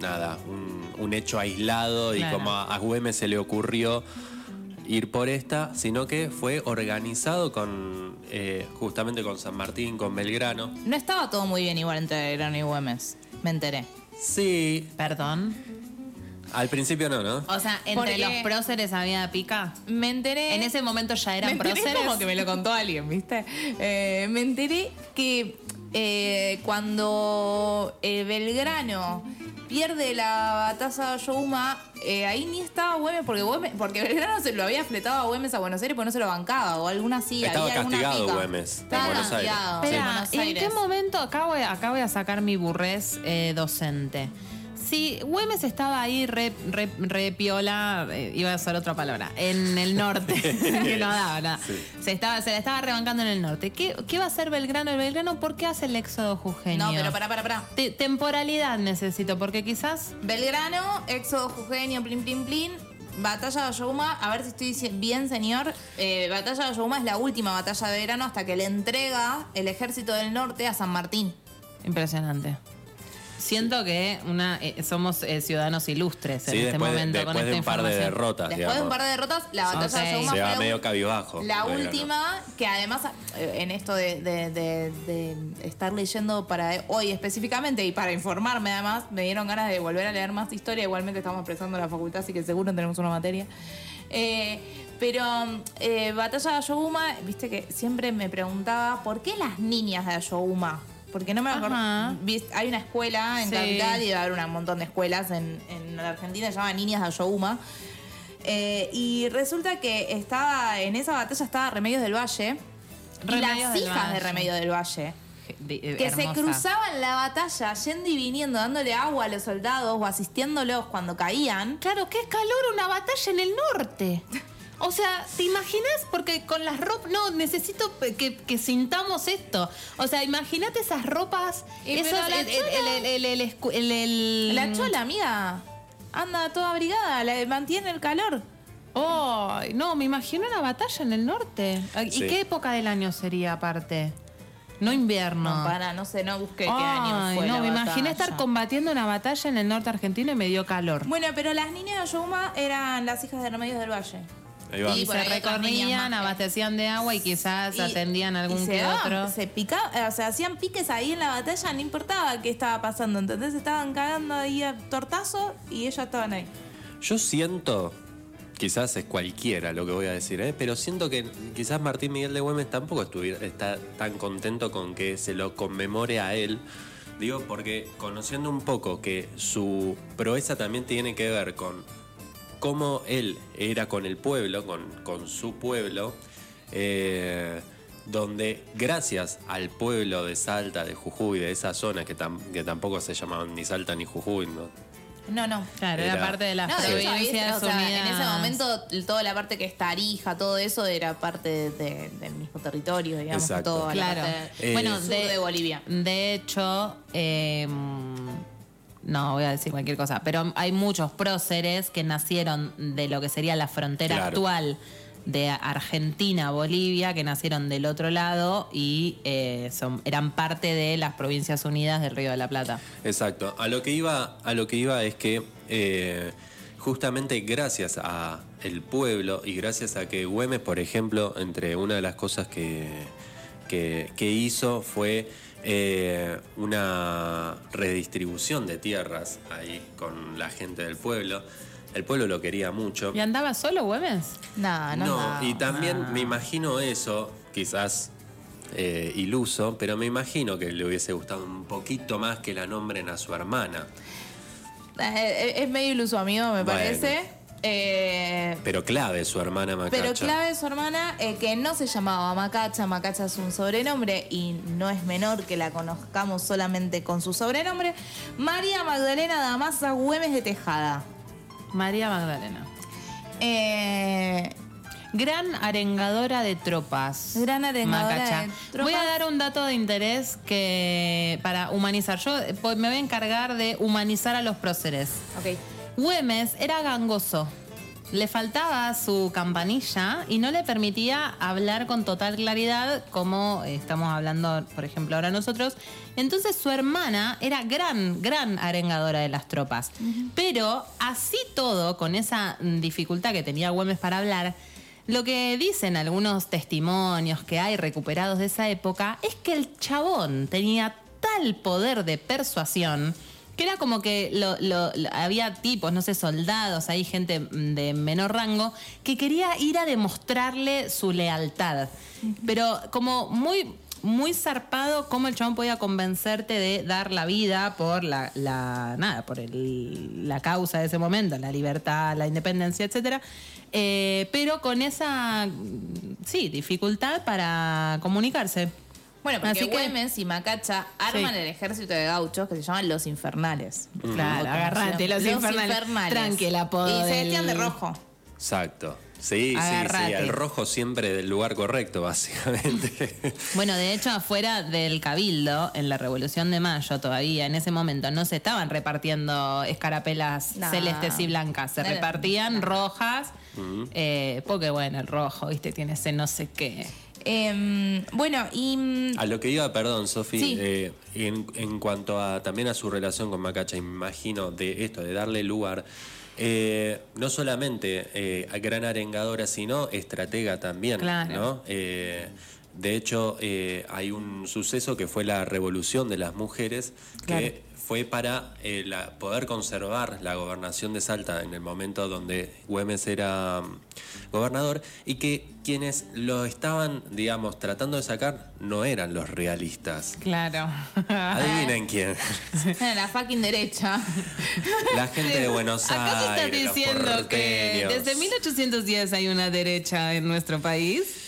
nada, un, un hecho aislado y Claro. como a, a Güemes se le ocurrió ir por esta, sino que fue organizado con eh, justamente con San Martín, con Belgrano. No estaba todo muy bien igual entre Belgrano y Güemes. Me enteré. Sí, Perdón. al principio no, ¿no? O sea, entre Porque- los próceres había pica. Me enteré. En ese momento ya me eran enteré próceres. como que me lo contó alguien, ¿viste? Eh, me enteré que eh, cuando eh, Belgrano pierde la batalla de Yohuma, eh, ahí ni estaba Güemes, porque, Güemes- porque Belgrano se lo había fletado a Güemes a Buenos Aires porque no se lo bancaba, o alguna sí, Estaba había castigado. Güemes en Estaba Buenos Aires. castigado Sí. en Espera, ¿en qué momento? Acá voy, acá voy a sacar mi burrés eh, docente. Si Güemes estaba ahí re, re, re piola, eh, iba a usar otra palabra, en el norte, que no daba nada. Se, estaba, se la estaba rebancando en el norte. ¿Qué, qué va a hacer Belgrano? ¿El Belgrano por qué hace el éxodo jujeño? No, pero pará, pará, pará. Te- temporalidad necesito, porque quizás... Belgrano, Éxodo Jujeño, plin, plin, plin. Batalla de Yohuma, a ver si estoy diciendo bien, señor. Eh, batalla de Yohuma es la última batalla de verano hasta que le entrega el ejército del norte a San Martín. Impresionante. Siento que una eh, somos eh, ciudadanos ilustres en Sí, este después, de- momento después con de esta un par de información. derrotas, Después de un par de derrotas, la batalla de Yohuma Se fue va la medio cabizbajo. La última, que además eh, en esto de, de- de- de estar leyendo para hoy específicamente y para informarme además, me dieron ganas de volver a leer más historia. Igualmente estamos empezando la facultad, así que seguro tenemos una materia. Eh, pero eh, Batalla de Ayohuma, viste que siempre me preguntaba, ¿por qué las niñas de Ayohuma? Porque no me acuerdo. Hay una escuela en Sí. Capital y va a haber un montón de escuelas en, en la Argentina, se llama Niñas de Ayohuma. Eh, y resulta que estaba en esa batalla estaba Remedios del Valle y las hijas de. Remedios del Valle. De- eh, Que se cruzaban la batalla yendo y viniendo, dándole agua a los soldados o asistiéndolos cuando caían. Claro, qué calor una batalla en el norte. O sea, ¿te imaginas? Porque con las ropas. No, necesito que, que sintamos esto. O sea, imagínate esas ropas. Y esos, la el, chola- el- el- La chola, amiga, anda toda abrigada, la mantiene el calor. Ay, no, me imagino una batalla en el norte. ¿Y Sí. qué época del año sería aparte? No invierno. No, para, no sé, no busqué qué Ay, año fue no, la me imaginé estar combatiendo una batalla en el norte argentino y me dio calor. Bueno, pero las niñas de Ayohuma eran las hijas de Remedios del Valle. Ahí va. Y se recorrían, abastecían de agua y quizás Y- atendían algún y se que daban- otro. Se picaba, o sea, hacían piques ahí en la batalla, no importaba qué estaba pasando. Entonces estaban cagando ahí a tortazo y ellas estaban ahí. Yo siento, quizás es cualquiera lo que voy a decir, ¿eh? pero siento que quizás Martín Miguel de Güemes tampoco estuviera, está tan contento con que se lo conmemore a él. Digo, porque conociendo un poco que su proeza también tiene que ver con cómo él era con el pueblo, con, con su pueblo, eh, donde gracias al pueblo de Salta, de Jujuy, de esa zona que, tam- que tampoco se llamaban ni Salta ni Jujuy, ¿no? No, no. Claro, era, Era- parte de las No, provincias o sea, en ese momento toda la parte que es Tarija, todo eso era parte de- del mismo territorio, digamos, Exacto. toda Claro. la parte Eh, bueno, sur de, de Bolivia. De hecho, eh, no voy a decir cualquier cosa, pero hay muchos próceres que nacieron de lo que sería la frontera Claro. actual de Argentina Bolivia, que nacieron del otro lado y eh, son, eran parte de las Provincias Unidas del Río de la Plata. Exacto. A lo que iba, a lo que iba es que eh, justamente gracias a el pueblo y gracias a que Güemes, por ejemplo, entre una de las cosas que, que, que hizo fue eh, una redistribución de tierras ahí con la gente del pueblo. El pueblo lo quería mucho. ¿Y andaba solo Güemes? No, no, No, no. y también Ah. me imagino eso, quizás eh, iluso, pero me imagino que le hubiese gustado un poquito más que la nombren a su hermana. Eh, es medio iluso, amigo, me Bueno. parece. Eh, Pero clave su hermana Macacha. pero clave su hermana, eh, que no se llamaba Macacha, Macacha es un sobrenombre y no es menor que la conozcamos solamente con su sobrenombre, María Magdalena Damasa Güemes de Tejada. María Magdalena. Eh, Gran arengadora de tropas. Gran arengadora Macacha. de tropas. Voy a dar un dato de interés que para humanizar. Yo eh, me voy a encargar de humanizar a los próceres. ok. Güemes era gangoso. Le faltaba su campanilla y no le permitía hablar con total claridad como eh, estamos hablando, por ejemplo, ahora nosotros. Entonces su hermana era gran, gran arengadora de las tropas. Pero así todo, con esa dificultad que tenía Güemes para hablar, lo que dicen algunos testimonios que hay recuperados de esa época es que el chabón tenía tal poder de persuasión que era como que lo- lo- lo- había tipos, no sé, soldados, hay gente de menor rango, que quería ir a demostrarle su lealtad. Pero como muy, muy zarpado cómo el chabón podía convencerte de dar la vida por la, la- nada, por el- la causa de ese momento, la libertad, la independencia, etcétera. Eh, pero con esa, mm, sí, dificultad para comunicarse. Bueno, porque Así que- Güemes y Macacha arman Sí. el ejército de gauchos que se llaman los infernales. Claro, agarrate, los, infernales. Tranqui el apodo Y se vestían de rojo. Exacto. Sí, sí, sí. El rojo siempre del lugar correcto, básicamente. Bueno, de hecho, afuera del Cabildo, en la Revolución de Mayo, todavía en ese momento no se estaban repartiendo escarapelas No. celestes y blancas, se No, no, repartían rojas, eh, porque bueno, el rojo, viste, tiene ese no sé qué. Em, bueno, y. mm, A lo que iba, perdón, Sofi, Sí. eh, en, en cuanto a también a su relación con Macacha, imagino de esto, de darle lugar, eh, no solamente eh, a gran arengadora, sino estratega también, Claro. ¿no? Eh, de hecho, eh, hay un suceso que fue la revolución de las mujeres, Claro. Fue para eh, la- poder conservar la gobernación de Salta en el momento donde Güemes era mm, gobernador y que quienes lo estaban, digamos, tratando de sacar no eran los realistas. Claro. Adivinen quién. la fucking derecha. La gente de Buenos ¿Acaso estás Aires. los diciendo que desde 1810 hay una derecha en nuestro país?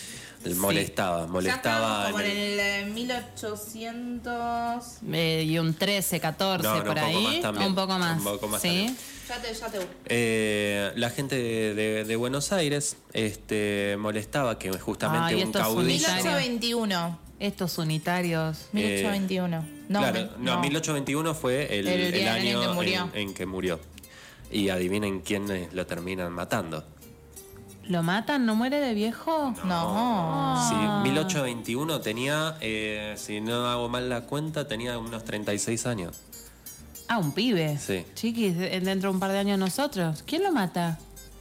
Molestaba, molestaba. Ya como en en el- el eh, 1800. Eh, y un 13, 14 No, no, por un poco ahí. más también. Un poco más. Un poco más sí. también. Ya te, ya te. Eh, la gente de, de- de Buenos Aires este, molestaba que justamente Ay, un estos caudillo. unitarios. 1821. Estos unitarios. 1821. no, claro, me- no, 1821 fue el, El el día en año que murió. en, en que murió. Y adivinen quiénes lo terminan matando. ¿Lo matan? ¿No muere de viejo? No. Sí, Ah. 1821 tenía, eh, si no hago mal la cuenta, tenía unos 36 años. Ah, un pibe. Sí. Chiquis, de- dentro de un par de años nosotros. ¿Quién lo mata?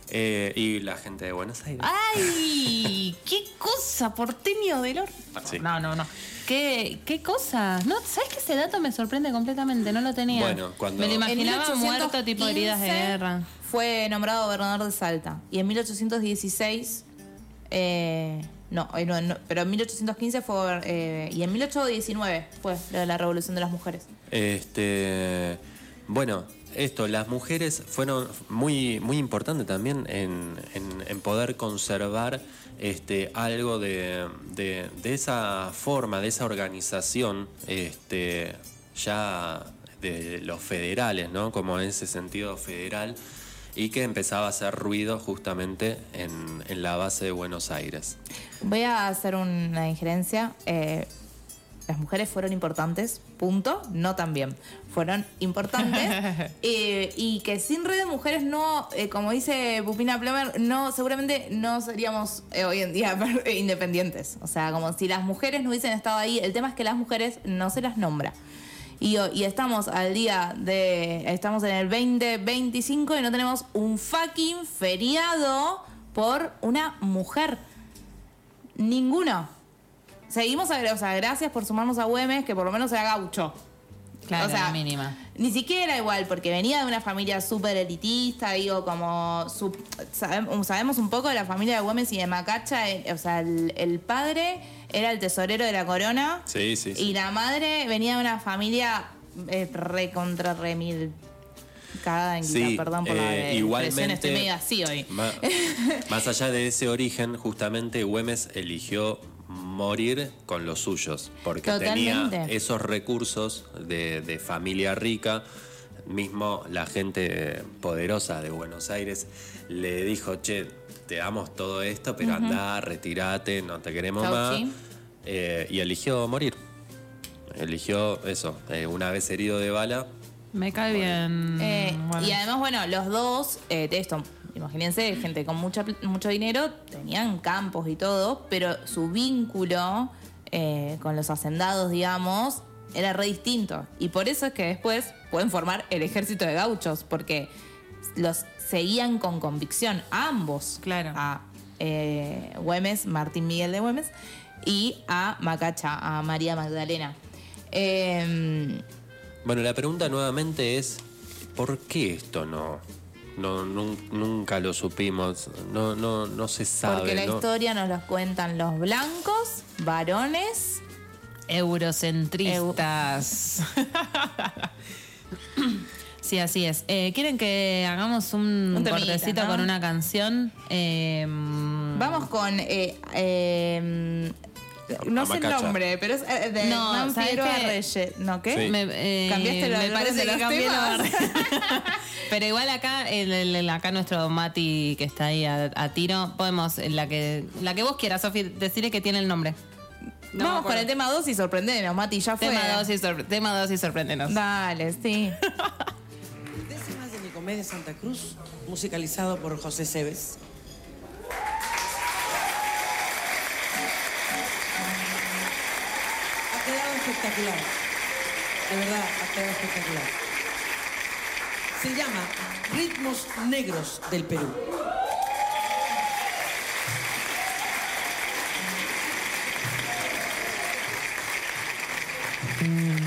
Eh, y la gente de Buenos Aires. ¡Ay! ¡Qué cosa! Porteño del orto. Sí. No, no, no. ¿Qué, qué cosa? No, ¿Sabes que ese dato me sorprende completamente? No lo tenía. Bueno, cuando- Me lo imaginaba muerto, tipo heridas de 1815 guerra. Fue nombrado gobernador de Salta. Y en 1816. eh, no, eh, no, no, pero en 1815 fue. eh, y en 1819 fue la Revolución de las Mujeres. Este, bueno, esto, las mujeres fueron muy, muy importantes también en, en- en poder conservar este, algo de, de- de esa forma, de esa organización, este, ya de los federales, ¿no? Como en ese sentido federal, y que empezaba a hacer ruido justamente en, en la base de Buenos Aires. Voy a hacer una injerencia. eh, las mujeres fueron importantes, punto, no también. Fueron importantes. eh, y que sin red de mujeres no, eh, como dice Pupina Plomer, no, seguramente no seríamos eh, hoy en día independientes. O sea, como si las mujeres no hubiesen estado ahí. El tema es que las mujeres no se las nombra. Y, y estamos al día de. Estamos en el 2025 y no tenemos un fucking feriado por una mujer. Ninguno. Seguimos, a, o sea, gracias por sumarnos a Güemes, que por lo menos sea gaucho. Claro, o sea, la mínima. Ni siquiera igual, porque venía de una familia súper elitista, digo, como sabemos un poco de la familia de Güemes y de Macacha, eh, o sea, el, el padre era el tesorero de la corona Sí, sí, sí. y la madre venía de una familia eh, re contra cagada en Sí, perdón por la eh, expresión, igualmente, estoy medio así hoy. ma- más allá de ese origen, justamente Güemes eligió morir con los suyos, porque Totalmente. tenía esos recursos de, de familia rica. Mismo la gente poderosa de Buenos Aires le dijo, che, te damos todo esto, pero anda, retírate, no te queremos más. Eh, y eligió morir. Eligió eso, eh, una vez herido de bala, Me cae bien. Eh, bueno. Y además, bueno, los dos, eh, de esto, imagínense, gente con mucha, mucho dinero, tenían campos y todo, pero su vínculo eh, con los hacendados, digamos, era re distinto. Y por eso es que después pueden formar el ejército de gauchos, porque los seguían con convicción, a ambos. Claro. A eh, Güemes, Martín Miguel de Güemes, y a Macacha, a María Magdalena. Eh, Bueno, la pregunta nuevamente es, ¿por qué esto no? No, nun- nunca lo supimos, no, no, no se sabe. Porque la ¿no? historia nos los cuentan los blancos, varones. Eurocentristas. sí, así es. Eh, ¿Quieren que hagamos un, cortecito ¿no? con una canción? Eh, Vamos con. eh, eh, no sé el nombre, pero es eh, de No, Hernán ¿sabes Figueroa qué? Reyes. ¿No qué? Sí. Me, eh, ¿Cambiaste los me nombres parece de que los cambié los- Pero igual acá, el, el- el- acá nuestro Mati que está ahí a, a tiro, podemos, eh, la que, la que vos quieras, Sofi, decirle que tiene el nombre. No me Vamos con el tema 2 y sorprendenos, Mati, ya fue. Tema 2 y, sorpre- tema dos y sorpréndenos. Dale, sí. Décimas de Nicomedia Santa Cruz, musicalizado por José Cebes. Espectacular. De verdad, ha quedado espectacular. Se llama Ritmos Negros del Perú. De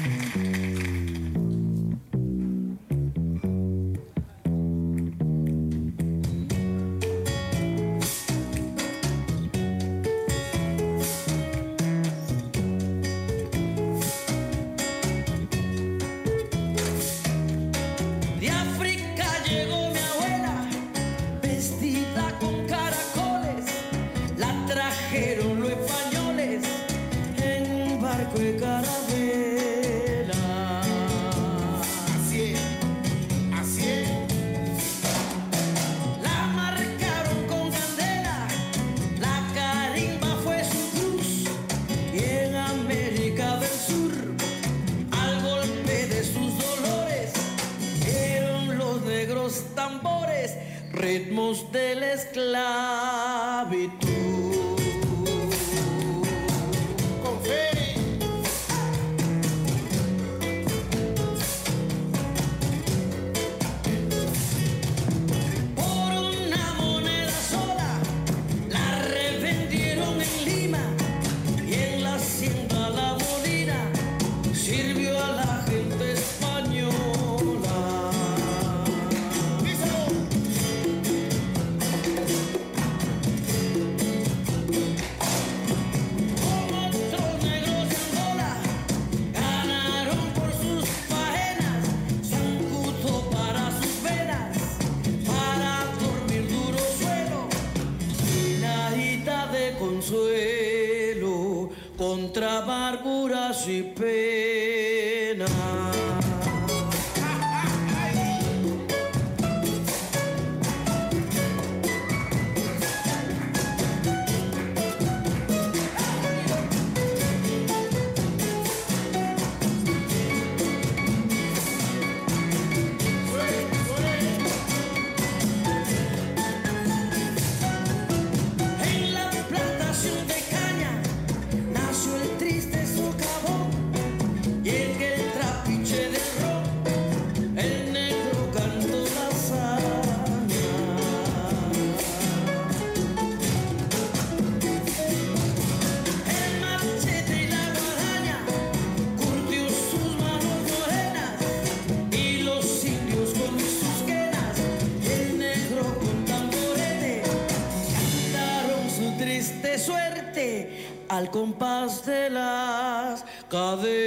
al compás de las cadenas.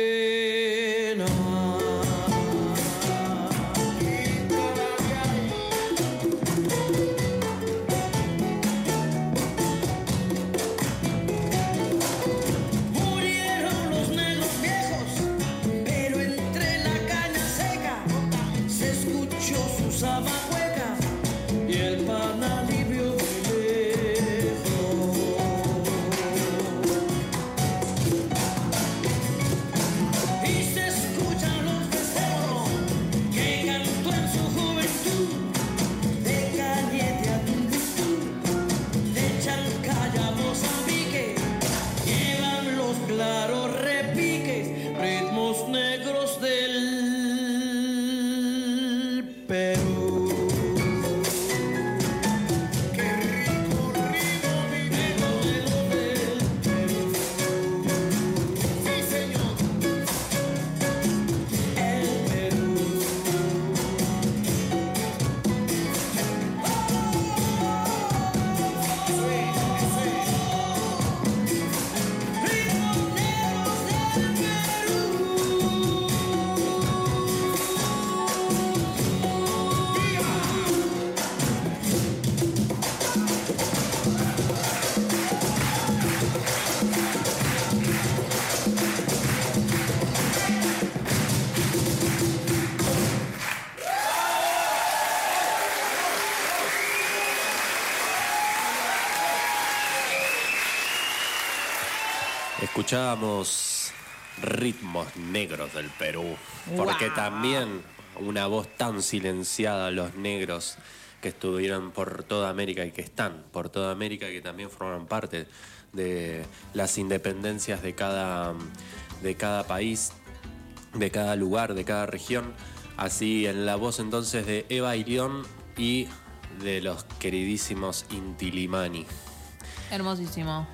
Escuchábamos ritmos negros del Perú, porque también una voz tan silenciada, los negros que estuvieron por toda América y que están por toda América y que también forman parte de las independencias de cada, de cada país, de cada lugar, de cada región. Así en la voz entonces de Eva Irión y de los queridísimos Intilimani. Hermosísimo.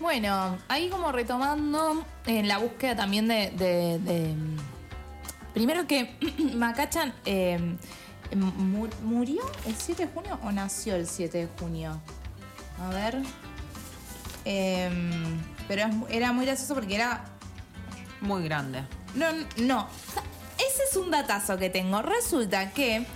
Bueno, ahí como retomando en la búsqueda también de... de- de- primero que Macachan eh, mu- murió el 7 de junio o nació el 7 de junio. A ver. Em, pero era muy gracioso porque era Muy grande. no, no. Ese es un datazo que tengo. Resulta que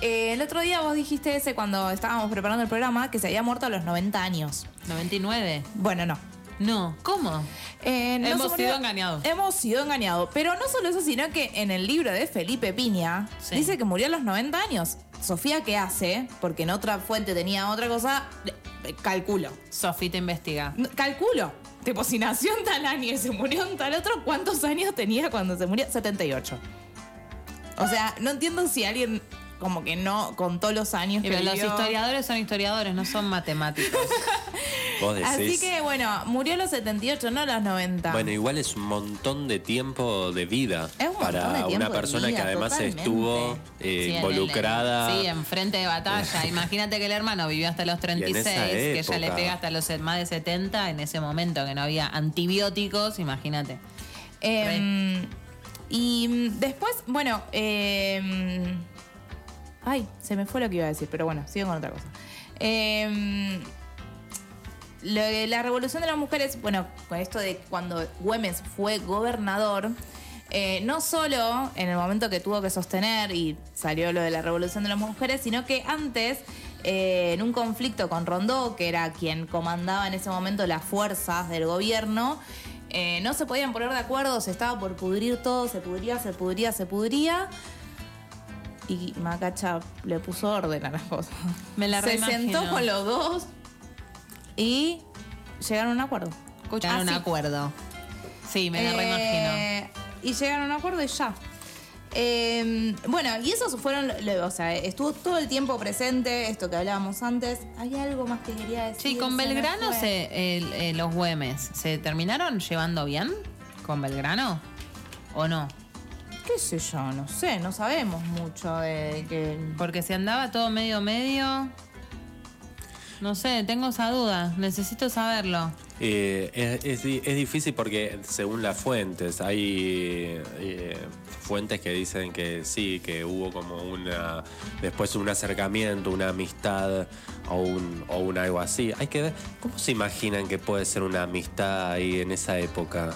eh, el otro día vos dijiste ese cuando estábamos preparando el programa que se había muerto a los 90 años. 99. Bueno, no. No. ¿Cómo? Eh, no Hemos sido engañados. Hemos sido engañados. Pero no solo eso, sino que en el libro de Felipe Piña Sí. dice que murió a los 90 años. Sofía, ¿qué hace? Porque en otra fuente tenía otra cosa. eh, Calculo. Sofía te investiga. Calculo. Tipo, si nació en tal año y se murió en tal otro, ¿cuántos años tenía cuando se murió? 78. O sea, no entiendo si alguien como que no contó los años que Pero los vivió. historiadores son historiadores, no son matemáticos. Vos decís. Así que, bueno, murió a los 78, no a los 90. Bueno, igual es un montón de tiempo de vida Es un montón para de tiempo una de persona vida, que además totalmente. estuvo eh, Sí, en el- involucrada. sí, en frente de batalla. Imagínate que el hermano vivió hasta los 36, esa que ya le pega hasta los más de 70, en ese momento que no había antibióticos, imagínate. Eh, y después, bueno, eh, ay, se me fue lo que iba a decir, pero bueno, sigo con otra cosa. Eh, la revolución de las mujeres, bueno, con esto de cuando Güemes fue gobernador, eh, no solo en el momento que tuvo que sostener y salió lo de la revolución de las mujeres, sino que antes, eh, en un conflicto con Rondó, que era quien comandaba en ese momento las fuerzas del gobierno, eh, no se podían poner de acuerdo, se estaba por pudrir todo, se pudría, se pudría, se pudría. Y Macacha le puso orden a las cosas. Me la Se reimagino. sentó con los dos y llegaron a un acuerdo. Llegaron a un Así. acuerdo. Sí, me la reimagino. Eh, Y llegaron a un acuerdo y ya. Eh, bueno, y esos fueron, o sea, estuvo todo el tiempo presente, esto que hablábamos antes. ¿Hay algo más que quería decir? Sí, con Belgrano se, eh, los Güemes, ¿se terminaron llevando bien con Belgrano? ¿O no? ¿Qué sé yo? No sé, no sabemos mucho de que... Porque si andaba todo medio medio. No sé, tengo esa duda. Necesito saberlo. Eh, es, es di- es difícil porque según las fuentes, hay eh, fuentes que dicen que sí, que hubo como una, después un acercamiento, una amistad o un, o un algo así. Hay que ver, ¿cómo se imaginan que puede ser una amistad ahí en esa época?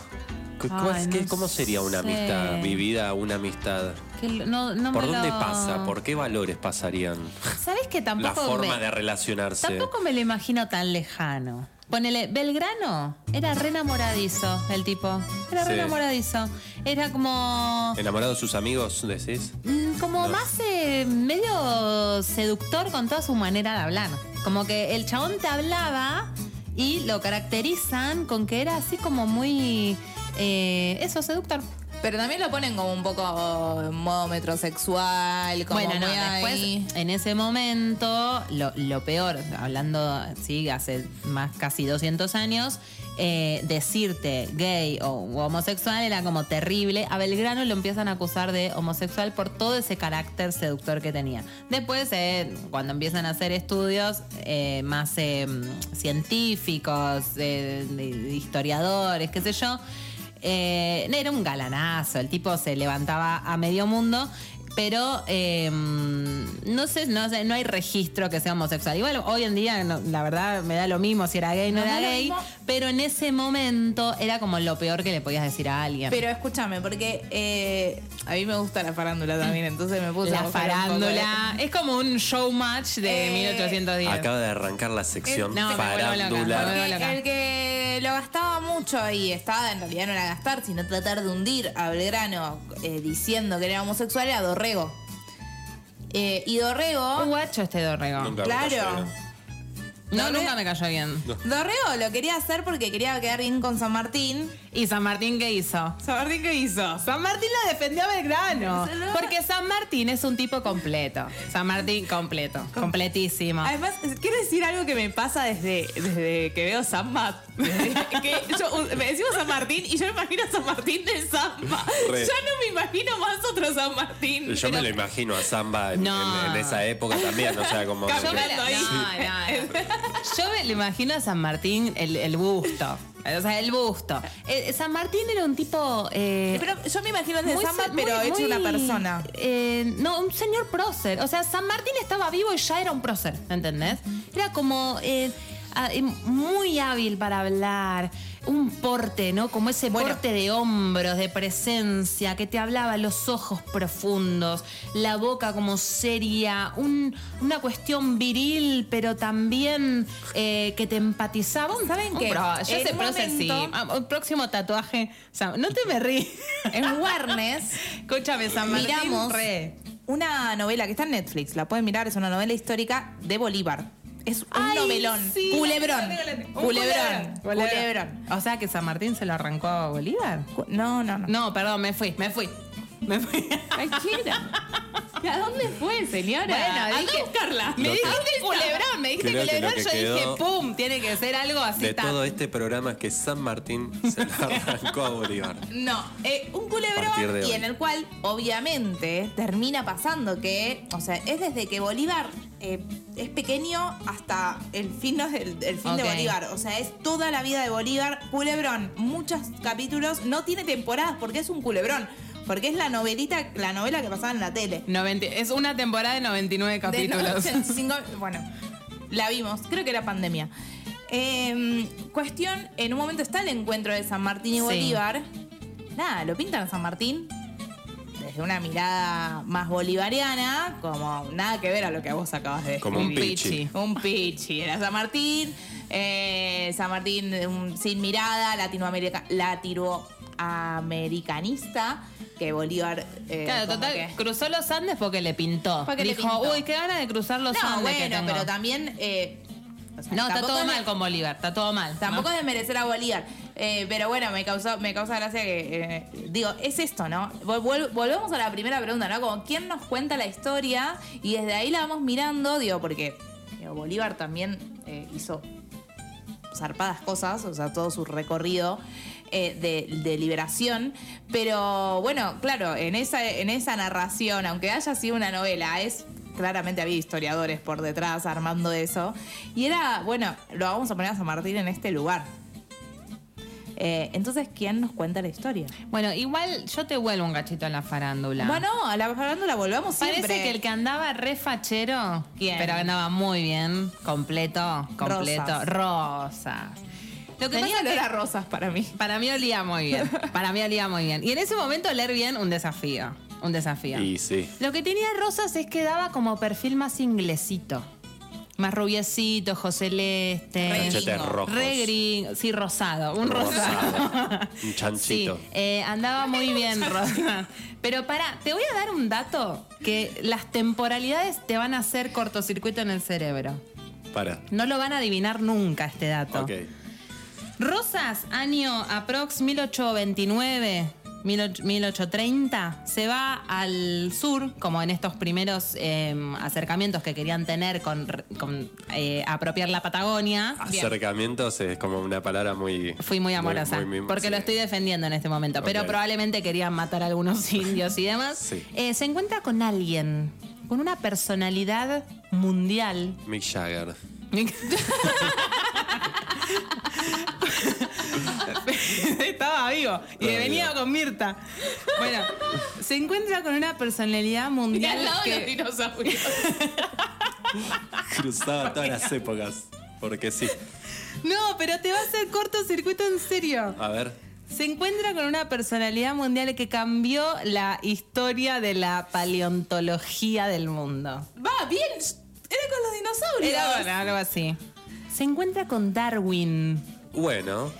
¿Qué- cuál- Ay, qué- no ¿Cómo sería una sé. amistad vivida, una amistad? Que no, no ¿Por me dónde lo- pasa? ¿Por qué valores pasarían? ¿Sabes que La tampoco forma me, de relacionarse. tampoco me lo imagino tan lejano? Ponele, Belgrano era re enamoradizo el tipo. Era re Sí. enamoradizo. Era como. ¿Enamorado de sus amigos, decís? Mm, como más eh, medio seductor con toda su manera de hablar. Como que el chabón te hablaba y lo caracterizan con que era así como muy. Eh, eso, seductor. Pero también lo ponen como un poco en modo metrosexual, como bueno, no, después, ahí. en ese momento, lo, lo peor, hablando, sí, hace más casi 200 años, eh, decirte gay o homosexual era como terrible. A Belgrano lo empiezan a acusar de homosexual por todo ese carácter seductor que tenía. Después, eh, cuando empiezan a hacer estudios eh, más científicos, historiadores, qué sé yo, eh, era un galanazo, el tipo se levantaba a medio mundo, pero eh, no sé, no sé, no hay registro que sea homosexual. Igual hoy en día, no, la verdad, me da lo mismo si era gay o no era gay, mismo. pero en ese momento era como lo peor que le podías decir a alguien. Pero escúchame, porque eh, a mí me gusta la farándula también, entonces me puse a la farándula es como un show match de Eh, 1810. Acaba de arrancar la sección no, me vuelvo loca, me farándula. el que lo gastaba mucho y estaba, en realidad no era gastar, sino tratar de hundir a Belgrano eh, diciendo que era homosexual, era Dorrego. Eh, y Dorrego, Un guacho este Dorrego. Nunca me Claro. bien. no, Dorrego- nunca me cayó bien. Dorrego lo quería hacer porque quería quedar bien con San Martín. ¿Y San Martín qué hizo? ¿San Martín qué hizo? San Martín lo defendió a Belgrano. Porque San Martín es un tipo completo. San Martín completo. Completísimo. Además, quiero decir algo que me pasa desde, desde que veo Samba. Que yo, me decimos San Martín y yo me imagino a San Martín de Samba. Re. Ya no me imagino más otro San Martín. Yo me lo imagino a Samba en, No. en- en esa época también, o sea, como... Yo que- me, lo, ahí. no, no, no. Yo me lo imagino a San Martín, el, el busto. O sea, el busto. Eh, San Martín era un tipo. eh, Pero yo me imagino de muy Samba, se- pero muy- hecho muy, una persona. eh, no, un señor prócer. O sea, San Martín estaba vivo y ya era un prócer, ¿entendés? Era como muy hábil para hablar. Un porte, ¿no? Como ese Bueno. porte de hombros, de presencia, que te hablaba los ojos profundos, la boca como seria, un- una cuestión viril, pero también eh, que te empatizaba. ¿Saben qué? pro- yo un prócer, sí. Ah, un próximo tatuaje. no te me ríes. En Warnes Escúchame, San Martín. miramos re. una novela que está en Netflix, la pueden mirar, es una novela histórica de Bolívar. Es un Ay, novelón. sí, culebrón. la tengo, la tengo. Un Culebrón. Culebrón. O sea que San Martín se lo arrancó a Bolívar. Cu- No, no, no. No, perdón, me fui, me fui. Me fui. Tranquila. ¿Y a dónde fue, señora? Bueno, Anda dije- a buscarla. Me Lo dijiste que- culebrón, me dijiste Creo que culebrón, que yo dije, pum, tiene que ser algo así. De tan- todo este programa es que San Martín se lo arrancó a Bolívar. No, eh, un culebrón y hoy. en el cual obviamente termina pasando que, o sea, es desde que Bolívar eh, es pequeño hasta el fin, no, el, el fin de. Bolívar. O sea, es toda la vida de Bolívar. Culebrón, muchos capítulos, no tiene temporadas porque es un culebrón. Porque es la novelita, la novela que pasaba en la tele. 90 es una temporada de 99 De capítulos. 85, bueno, la vimos, creo que era pandemia. Eh, cuestión, en un momento está el encuentro de San Martín y Sí. Bolívar. Nada, lo pintan a San Martín desde una mirada más bolivariana, como nada que ver a lo que vos acabas de Como un pichi. un pichi. Era San Martín, eh, San Martín sin mirada, latinoamerica, latinoamericanista, que Bolívar. eh, Claro, total, que- cruzó los Andes porque le pintó. Porque le Dijo, pintó. uy, qué ganas de cruzar los No, Andes que bueno, tengo". pero también. eh, o sea, No, está todo es de- mal con Bolívar, está todo mal. Tampoco ¿no? es de merecer a Bolívar. Eh, pero bueno, me causó, me causa gracia que. eh, digo, es esto, ¿no? Vol- vol- volvemos a la primera pregunta, ¿no? Como quién nos cuenta la historia y desde ahí la vamos mirando, digo, porque Bolívar también eh, hizo zarpadas cosas, o sea, todo su recorrido de, de liberación. Pero bueno, claro, en esa, en esa narración, aunque haya sido una novela, es. Claramente había historiadores por detrás armando eso. Y era, bueno, lo vamos a poner a San Martín en este lugar. Eh, entonces, ¿quién nos cuenta la historia? Bueno, igual yo te vuelvo un cachito a la farándula. Bueno, a la farándula volvamos Parece siempre. que el que andaba re fachero, ¿Quién? pero andaba muy bien, completo, completo, rosas. Lo que Tenía pasa olor que a rosas para mí. para mí olía muy bien, para mí olía muy bien. Y en ese momento leer bien, un desafío, un desafío. Y sí. Lo que tenía Rosas es que daba como perfil más inglesito. Más rubiecito, ojo celeste. Re Cachetes gringo. rojos. Re gringo, sí, rosado, un rosado. Rosado. Un chanchito. Sí, eh, andaba muy bien, Rosa. Pero para, te voy a dar un dato que las temporalidades te van a hacer cortocircuito en el cerebro. Para. No lo van a adivinar nunca este dato. Ok. Rosas, año aprox 1829, 18- 1830, se va al sur, como en estos primeros eh, acercamientos que querían tener con, con, eh, apropiar la Patagonia. Acercamientos es como una palabra muy. Fui muy amorosa, muy- muy- porque sí. lo estoy defendiendo en este momento, pero probablemente querían matar a algunos indios y demás. Sí. Eh, se encuentra con alguien, con una personalidad mundial. Mick Jagger. Estaba y venía con Mirta. Bueno, se encuentra con una personalidad Y mundial. al lado que- los dinosaurios. Cruzaba todas las épocas. Porque sí. No, pero te va a hacer cortocircuito en serio. A ver. Se encuentra con una personalidad mundial que cambió la historia de la paleontología del mundo. Va, bien. Era con los dinosaurios. Era bueno, algo así. Se encuentra con Darwin. Bueno.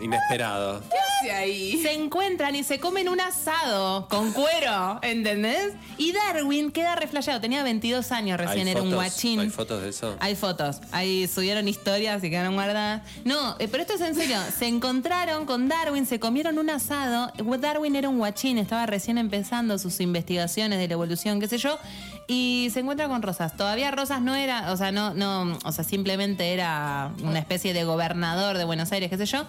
Inesperado. ¿Qué hace ahí? Se encuentran y se comen un asado con cuero, ¿entendés? Y Darwin queda reflejado. Tenía 22 años recién, ¿Hay era un guachín. ¿Hay fotos de eso? Hay fotos, ahí subieron historias y quedaron guardadas. No, eh, pero esto es en serio. Se encontraron con Darwin, se comieron un asado. Darwin era un guachín, estaba recién empezando sus investigaciones de la evolución, qué sé yo. Y se encuentra con Rosas. Todavía Rosas no era, o sea, no, no, o sea, simplemente era una especie de gobernador de Buenos Aires, qué sé yo.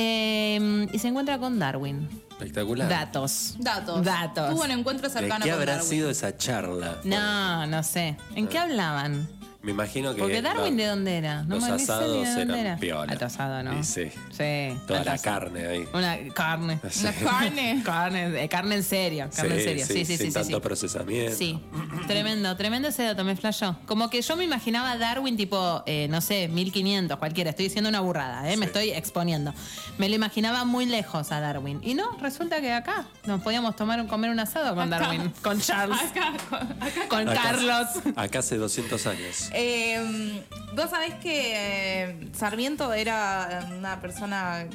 Eh, y se encuentra con Darwin. Espectacular. Datos. Datos. Datos. Tuvo un encuentro ¿De cercano qué con habrá Darwin. sido esa charla? No, no sé. ¿En qué hablaban? Me imagino que. Porque Darwin, la- ¿de dónde era? los me- asados de dónde eran era. piola. ¿no? Y sí. Sí. Toda la carne ahí. Una carne. Sí. Una carne. Carne, eh, carne en serio. Carne en serio. Sí, sí, sí. sin sí, tanto sí. procesamiento. Sí, tremendo, tremendo ese dato, me flashó. Como que yo me imaginaba a Darwin tipo, eh, no sé, 1500, cualquiera. Estoy diciendo una burrada, ¿eh? me estoy exponiendo. Me lo imaginaba muy lejos a Darwin. Y no, resulta que acá nos podíamos tomar un, comer un asado con Acá. Darwin, con Charles, Acá, con- acá. con Acá- Carlos. Acá hace 200 años. Eh, Vos sabés que eh, Sarmiento era una persona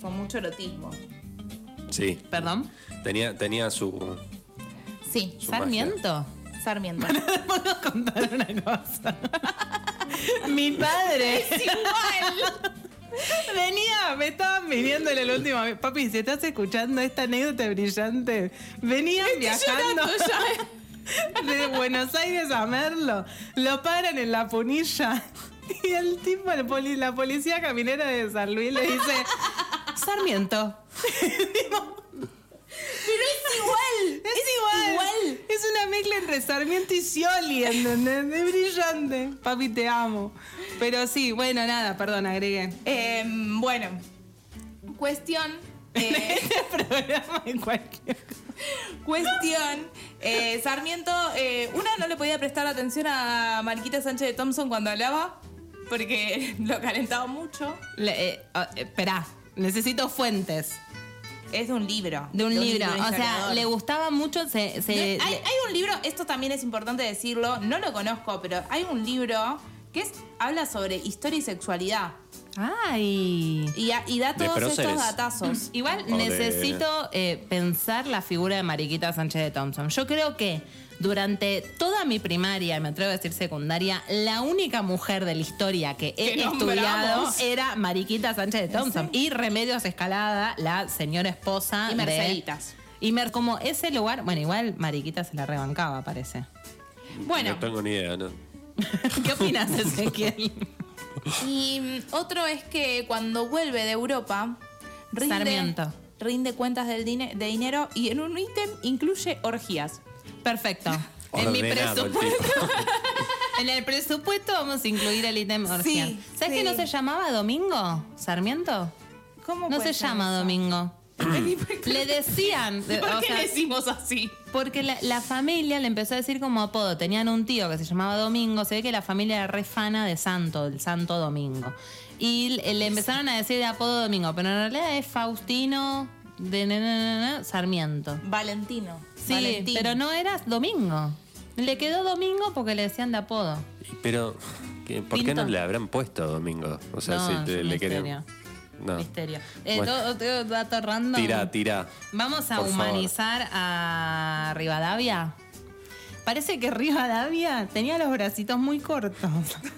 con mucho erotismo. Sí. Perdón. Tenía, tenía su. Sí, Su Sarmiento. Sarmiento. ¿Puedo contar una cosa? Mi padre. igual. Venía, me estaban viniendo en el último. Papi, si estás escuchando esta anécdota brillante, venían viajando de Buenos Aires a Merlo. Lo paran en la punilla. Y el tipo, el poli- la policía caminera de San Luis le dice: Sarmiento. Pero es igual. Es igual. igual. Es una mezcla entre Sarmiento y Scioli, ¿entendés? Es brillante. Papi, te amo. Pero sí, bueno, nada, perdón, agregué. Eh, bueno, cuestión. eh, Este programa en cualquier cuestión. eh, Sarmiento, eh, una no le podía prestar atención a Marquita Sánchez de Thompson cuando hablaba, porque lo calentaba mucho. Le- eh, oh, esperá, necesito fuentes Es de un libro. de un libro. O sea, le gustaba mucho. Se, se- hay, le- hay un libro, esto también es importante decirlo, no lo conozco, pero hay un libro que es, habla sobre historia y sexualidad. Ay. Y, a- y da todos estos datazos. Igual O de- necesito eh, pensar la figura de Mariquita Sánchez de Thompson. Yo creo que durante toda mi primaria, me atrevo a decir secundaria, la única mujer de la historia que he Que estudiado nombramos. era Mariquita Sánchez de Thompson. Y Remedios Escalada, la señora esposa Y de- Merceditas. Y Mer, como ese lugar, bueno, igual Mariquita se la rebancaba, parece. Bueno, No tengo ni idea, ¿no? ¿Qué opinas, Ezequiel? y otro es que cuando vuelve de Europa, rinde, Sarmiento. rinde cuentas del dine- de dinero y en un ítem incluye orgías. Perfecto. En mi Ordenado el presupuesto. En el presupuesto vamos a incluir el ítem orgía. Sí, ¿Sabes sí. que no se llamaba Domingo? ¿Sarmiento? ¿Cómo No puede se ser llama eso? Domingo. Le decían, ¿Por o qué sea, decimos así? porque la, la familia le empezó a decir como apodo. Tenían un tío que se llamaba Domingo. Se ve que la familia era re fana de Santo, del Santo Domingo. Y le, le empezaron a decir de apodo Domingo, pero en realidad es Faustino de na, na, na, na, Sarmiento. Valentino. Sí, Valentín. pero no era Domingo. Le quedó Domingo porque le decían de apodo. Pero, ¿qué- ¿por qué Pinto. no le habrán puesto Domingo? O sea, No, si le, le querían. No. Misterio. Eh, Bueno. todo- todo dato random. Tira, tira. Vamos a Por favor. humanizar a Rivadavia. Parece que Rivadavia tenía los bracitos muy cortos.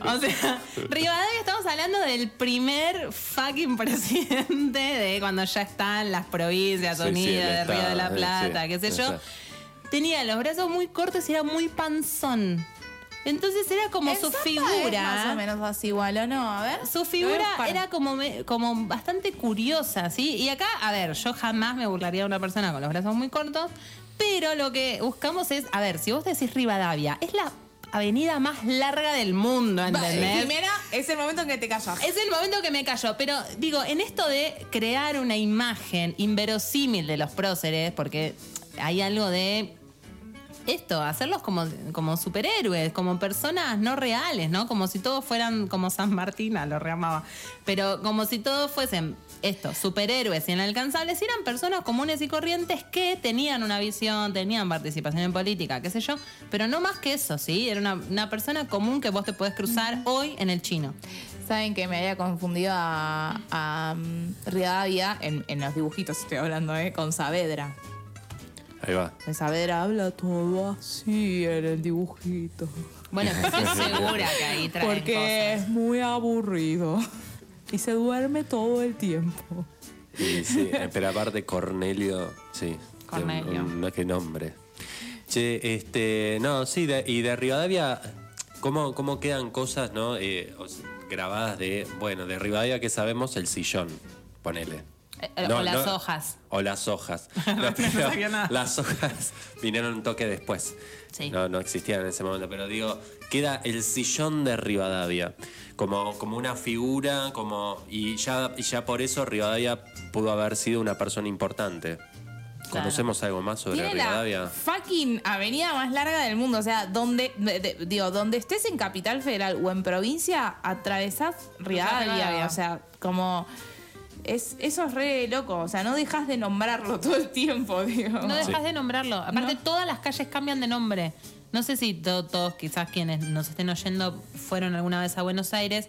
O sea, Rivadavia estamos hablando del primer fucking presidente de cuando ya están las provincias Sí, sí, unidas, el de Río de la eh, Plata, sí, qué sé yo. Tenía los brazos muy cortos y era muy panzón. Entonces era como su Zapa figura. Es más o menos así igual, ¿o no? A ver. Su figura era como, me- como bastante curiosa, ¿sí? Y acá, a ver, yo jamás me burlaría de una persona con los brazos muy cortos, pero lo que buscamos es, a ver, si vos decís Rivadavia, es la avenida más larga del mundo, ¿entendés? Primera, es el momento en que te callas. Es el momento que me cayó, pero digo, en esto de crear una imagen inverosímil de los próceres, porque hay algo de esto, hacerlos como, como superhéroes, como personas no reales, ¿no? Como si todos fueran como San Martín, ah, lo reamaba, pero como si todos fuesen esto, superhéroes inalcanzables, y eran personas comunes y corrientes que tenían una visión, tenían participación en política, qué sé yo, pero no más que eso, ¿sí? Era una, una persona común que vos te podés cruzar hoy en el chino. Saben que me había confundido a, a um, Rivadavia, en, en los dibujitos estoy hablando, ¿eh? Con Saavedra. Ahí va. De Saavedra habla todo así en el dibujito. Bueno, estoy segura que ahí traen Porque cosas. es muy aburrido. Y se duerme todo el tiempo. Sí, sí, eh, pero aparte Cornelio, sí. Cornelio. tiene un- no, qué nombre. Che, este, no, sí, de- y de Rivadavia, ¿cómo, cómo quedan cosas, no? Eh, grabadas de, bueno, de Rivadavia que sabemos, el sillón, ponele. Eh, eh, o las hojas. O las hojas. No No, pero sabía nada. las hojas vinieron un toque después. Sí. No, no existían en ese momento, pero digo, queda el sillón de Rivadavia. Como, como una figura, como. Y ya, y ya por eso Rivadavia pudo haber sido una persona importante. ¿Conocemos algo más sobre Tiene la Rivadavia? fucking avenida más larga del mundo. O sea, donde, de- de- digo, donde estés en Capital Federal o en provincia, atravesás Rivadavia. Rivadavia. O sea, como. Es, eso es re loco. O sea, no dejas de nombrarlo todo el tiempo, digo. No dejas de nombrarlo. Aparte, todas las calles cambian de nombre. No sé si to- todos, quizás quienes nos estén oyendo, fueron alguna vez a Buenos Aires.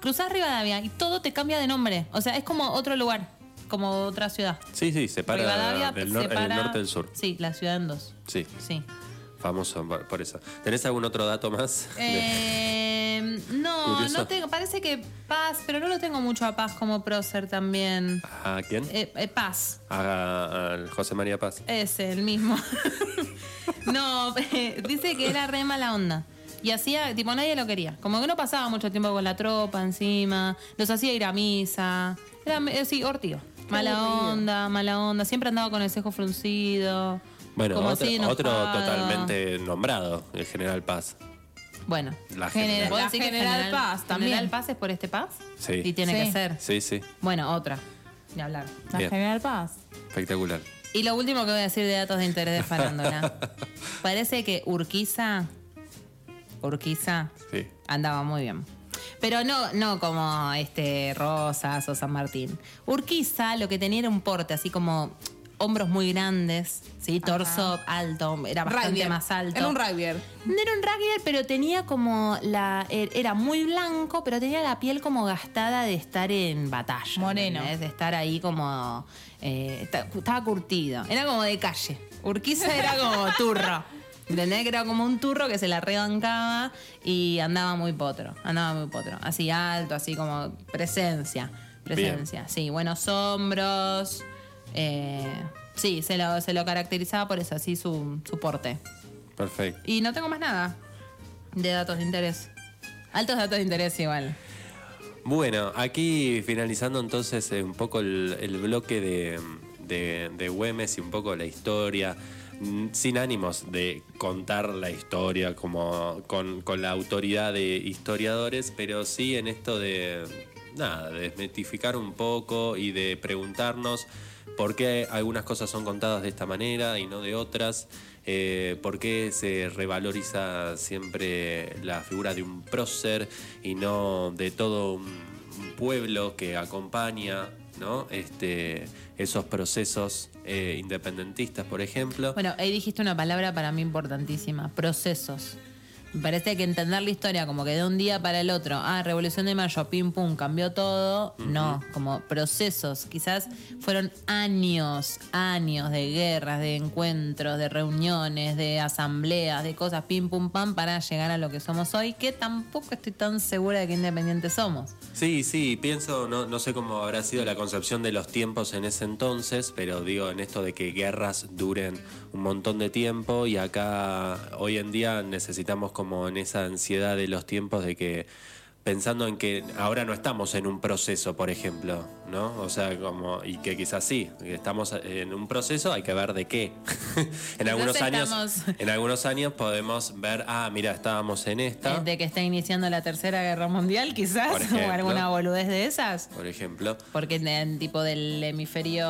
Cruzás Rivadavia y todo te cambia de nombre. O sea, es como otro lugar, como otra ciudad. Sí, sí, separa Rivadavia del nor- separa- el norte del sur. Sí, la ciudad en dos. Sí, Sí. Famoso por eso. ¿Tenés algún otro dato más? Eh, no, Curioso. no tengo. Parece que Paz, pero no lo tengo mucho a Paz como prócer también. ¿A quién? Eh, eh, Paz. A, a José María Paz. Ese, el mismo. no, eh, dice que era re mala onda. Y hacía, tipo, nadie lo quería. Como que no pasaba mucho tiempo con la tropa encima. Los hacía ir a misa. Era, eh, sí, ortigo. Mala onda, mala onda. Siempre andaba con el cejo fruncido. Bueno, como otro, así, otro enojado. totalmente nombrado, el general Paz. Bueno, La General- General. ¿puedo La decir que General Paz también. ¿General Paz es por este Paz? Sí. Y tiene Sí. que ser. Sí, sí, Bueno, otra. De hablar. La Bien. General Paz. espectacular. Y lo último que voy a decir de datos de interés de farándula. Parece que Urquiza, Urquiza Sí. andaba muy bien. Pero no, no como este Rosas o San Martín. Urquiza lo que tenía era un porte, así como hombros muy grandes, ¿sí? torso alto, era bastante más alto. Era un rugbyer. No era un rugbyer, pero tenía como la. er- Era muy blanco, pero tenía la piel como gastada de estar en batalla. Moreno. De estar ahí como. eh, esta- estaba curtido. Era como de calle. Urquiza era como turro. ¿Entendés? Que era como un turro que se la rebancaba y andaba muy potro. Andaba muy potro. Así alto, así como presencia. Presencia. Sí, buenos hombros. Eh, sí, se lo, se lo caracterizaba por eso, así su, su porte. Perfecto. Y no tengo más nada de datos de interés. Altos datos de interés igual. Bueno, aquí finalizando entonces eh, un poco el, el bloque de, de, de Güemes y un poco la historia, mm, sin ánimos de contar la historia como con, con la autoridad de historiadores, pero sí en esto de, nada, de desmitificar un poco y de preguntarnos por qué algunas cosas son contadas de esta manera y no de otras, eh, por qué se revaloriza siempre la figura de un prócer y no de todo un, pueblo que acompaña ¿no? este, esos procesos eh, independentistas, por ejemplo. Bueno, ahí dijiste una palabra para mí importantísima, procesos. Me parece que entender la historia como que de un día para el otro, ah, Revolución de Mayo, pim pum, cambió todo, no, como procesos. Quizás fueron años, años de guerras, de encuentros, de reuniones, de asambleas, de cosas, pim pum pam, para llegar a lo que somos hoy, que tampoco estoy tan segura de que independientes somos. Sí, sí, pienso, no, no sé cómo habrá sido la concepción de los tiempos en ese entonces, pero digo, en esto de que guerras duren un montón de tiempo y acá hoy en día necesitamos como en esa ansiedad de los tiempos de que pensando en que ahora no estamos en un proceso, por ejemplo, ¿no? O sea, como y que quizás sí, que estamos en un proceso, hay que ver de qué. en algunos años estamos- en algunos años podemos ver, ah, mira, estábamos en esta, Eh, De que está iniciando la Tercera Guerra Mundial, quizás, ejemplo. o alguna boludez de esas. por ejemplo. Porque en tipo del hemisferio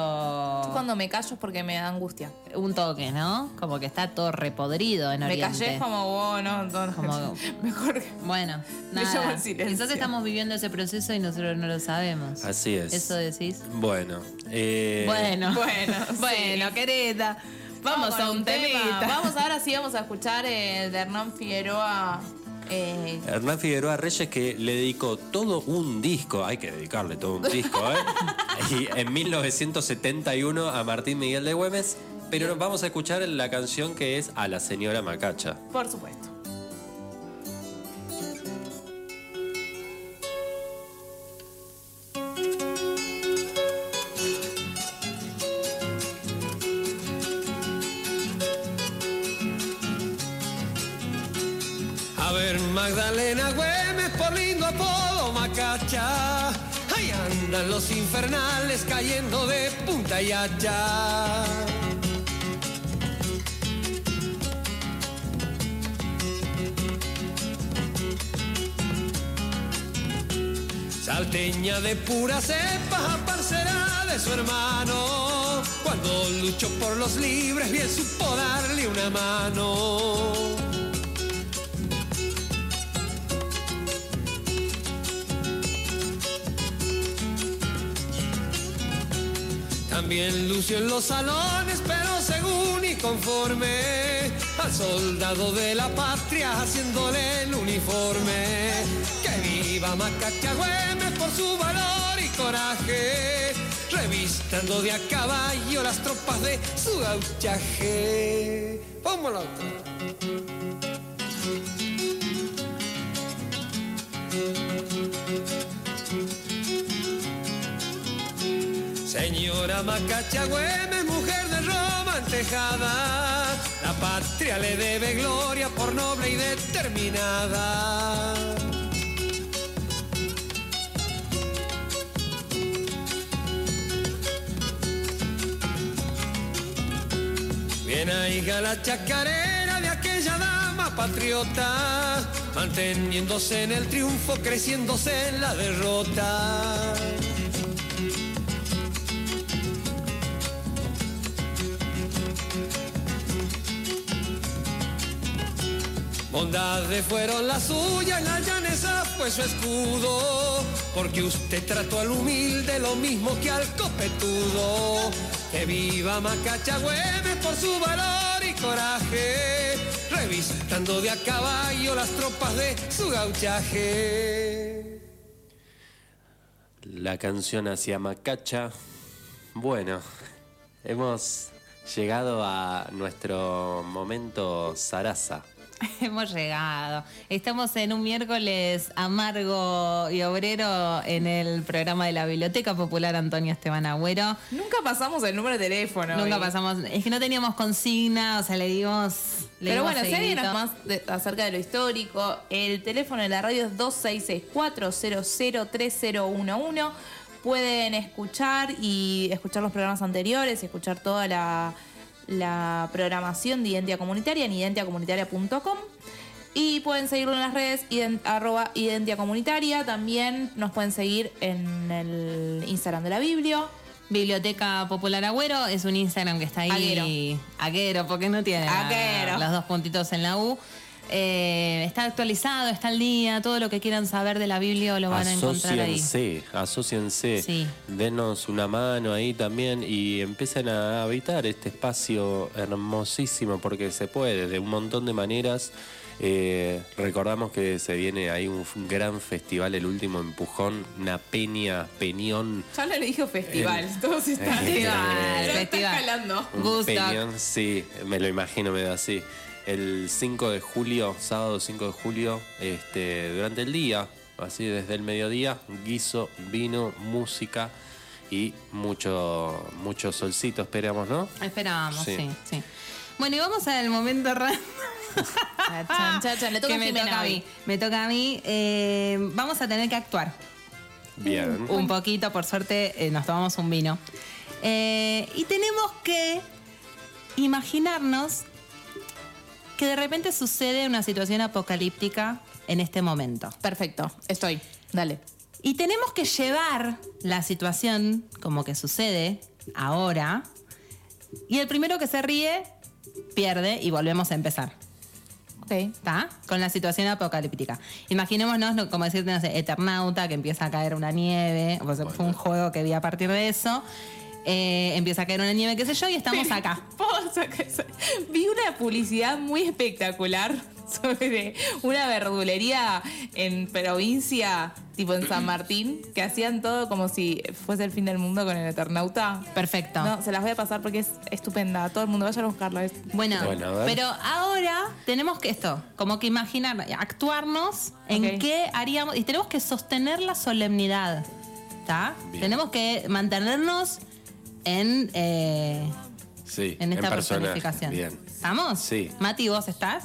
Cuando me callo es porque me da angustia. un toque, ¿no? Como que está todo repodrido en Me Oriente. callé como, no, no, Como- mejor que... Bueno, Me llamo nada. el silencio. Quizás estamos viviendo ese proceso y nosotros no lo sabemos. Así es. Eso decís. Bueno, eh, Bueno, Bueno, bueno, sí. querida. Vamos, a un tema. temita. Vamos ahora sí, vamos a escuchar el de Hernán Figueroa. eh, Hernán Figueroa Reyes que le dedicó todo un disco, hay que dedicarle todo un disco, ¿eh? y en 1971 a Martín Miguel de Güemes, pero nos vamos a escuchar la canción que es A la señora Macacha. por supuesto. Magdalena Güemes, por lindo apodo Macacha. Ahí andan los infernales cayendo de punta y hacha. Salteña de pura cepa, parcera de su hermano. Cuando luchó por los libres, bien supo darle una mano. También lució en los salones, pero según y conforme al soldado de la patria haciéndole el uniforme. Que viva Macacha Güemes por su valor y coraje, revistando de a caballo las tropas de su gauchaje. Vámonos. Señora Macacha Güemes, mujer de Roma entejada, la patria le debe gloria por noble y determinada. Bien ahí la chacarera de aquella dama patriota, manteniéndose en el triunfo, creciéndose en la derrota. Bondades fueron las suyas, la llaneza fue su escudo, porque usted trató al humilde lo mismo que al copetudo. Que viva Macacha Güemes por su valor y coraje, revistando de a caballo las tropas de su gauchaje. La canción hacia Macacha. Bueno, hemos llegado a nuestro momento Sarasa. Hemos llegado. Estamos en un miércoles amargo y obrero en el programa de la Biblioteca Popular Antonio Esteban Agüero. Nunca pasamos el número de teléfono. Nunca pasamos, es que no teníamos consigna, o sea, le dimos. le Pero dimos bueno, si alguien más de- acerca de lo histórico, el teléfono de la radio es 2664003011. Pueden escuchar y escuchar los programas anteriores y escuchar toda la, la programación de Identidad Comunitaria en identiacomunitaria.com. Y pueden seguirlo en las redes, ident- arroba Identia Comunitaria. También nos pueden seguir en el Instagram de la Biblio. Biblioteca Popular Agüero es un Instagram que está ahí. Aguero. Aguero, porque no tiene Aguero. los dos puntitos en la U. Eh, está actualizado, está al día. Todo lo que quieran saber de la Biblia lo van a encontrar ahí. Asociense, asociense, Sí. denos una mano ahí también y empiecen a habitar este espacio hermosísimo porque se puede de un montón de maneras. Eh, recordamos que se viene ahí un gran festival, el último empujón, una peña, peñón. Ya le dijo festival. El- Todos están Festival, está festival. escalando. Un Woodstock. peñón, sí, me lo imagino, me da así. El 5 de julio, sábado 5 de julio, este, durante el día, así desde el mediodía, guiso, vino, música y mucho, mucho solcito, esperamos, ¿no? Esperábamos, Sí. sí. sí, Bueno, y vamos al momento random. Chan, chan, chan. Le toca que me toca a mí. Me toca a mí. Eh, vamos a tener que actuar. Bien. Un poquito, por suerte, eh, nos tomamos un vino. Eh, y tenemos que imaginarnos que de repente sucede una situación apocalíptica en este momento. Perfecto, estoy. Dale. Y tenemos que llevar la situación como que sucede ahora. Y el primero que se ríe pierde y volvemos a empezar. Ok. ¿Está? Con la situación apocalíptica. Imaginémonos, no- como decirte, no sé, Eternauta, que empieza a caer una nieve. O sea, Fue un juego que vi a partir de eso. Eh, empieza a caer una nieve, qué sé yo, y estamos acá. Vi una publicidad muy espectacular sobre una verdulería en provincia, tipo en San Martín, que hacían todo como si fuese el fin del mundo con el Eternauta. Perfecto. No, se las voy a pasar porque es estupenda. Todo el mundo vaya a buscarla. Es- Bueno, Bueno, a pero ahora tenemos que esto, como que imaginar, actuarnos en qué haríamos, y tenemos que sostener la solemnidad, ¿está? Tenemos que mantenernos en, eh, Sí, en esta personaje. personificación. Bien. ¿Estamos? Sí. Mati, ¿vos estás?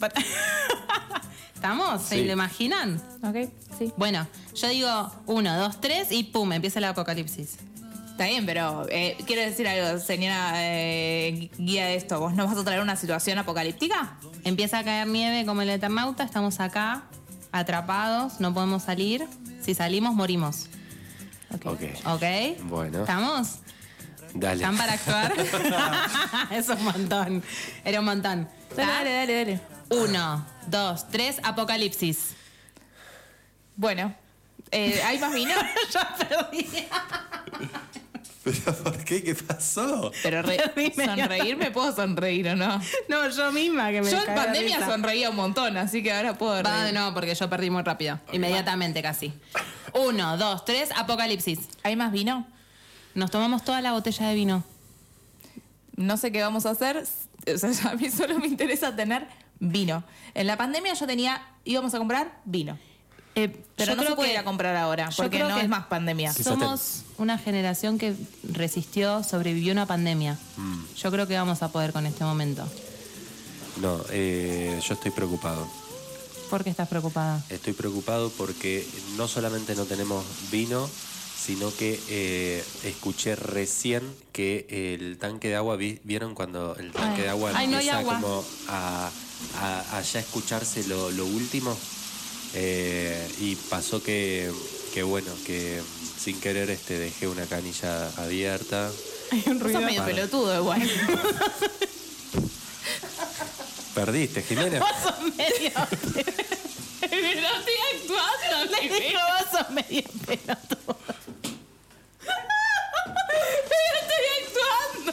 ¿Estamos? ¿Se Sí. lo imaginan? Ok, sí. Bueno, yo digo uno, dos, tres y pum, empieza el apocalipsis. Está bien, pero eh, quiero decir algo, señora eh, guía de esto. ¿Vos nos vas a traer una situación apocalíptica? Empieza a caer nieve como el Eternauta, estamos acá, atrapados, no podemos salir. Si salimos, morimos. Ok. ¿Ok? Bueno. ¿Estamos? Dale. ¿Están para actuar? es un montón. Era un montón. Dale, ¿Está? dale, dale, dale. Uno, dos, tres, apocalipsis. Bueno, eh, ¿hay más vino? ya perdí. ¿Pero por qué? ¿Qué pasó? Pero re- sonreír me puedo sonreír o no. No, yo misma que me Yo en de pandemia risa. sonreía un montón, así que ahora puedo Va de reír. nuevo porque yo perdí muy rápido. Inmediatamente casi. Uno, dos, tres, apocalipsis. ¿Hay más vino? Nos tomamos toda la botella de vino. No sé qué vamos a hacer. O sea, a mí solo me interesa tener vino. En la pandemia yo tenía, íbamos a comprar vino. Eh, Pero yo no creo se puede que- ir a comprar ahora, porque no es más pandemia. Somos una generación que resistió, sobrevivió una pandemia. Mm. Yo creo que vamos a poder con este momento. No, eh, yo estoy preocupado. ¿Por qué estás preocupada? Estoy preocupado porque no solamente no tenemos vino, sino que eh, escuché recién que el tanque de agua, vi- ¿vieron cuando el tanque Ay. de agua Ay, no hay empieza agua. como a, a- a ya escucharse lo, lo último? Eh, y pasó que, que bueno, que sin querer este dejé una canilla abierta. Hay un Sos medio Para. pelotudo igual. Perdiste, Jimena. Vos sos medio, Pero estoy actuando. le digo, vos sos medio pelotudo. Pero estoy actuando.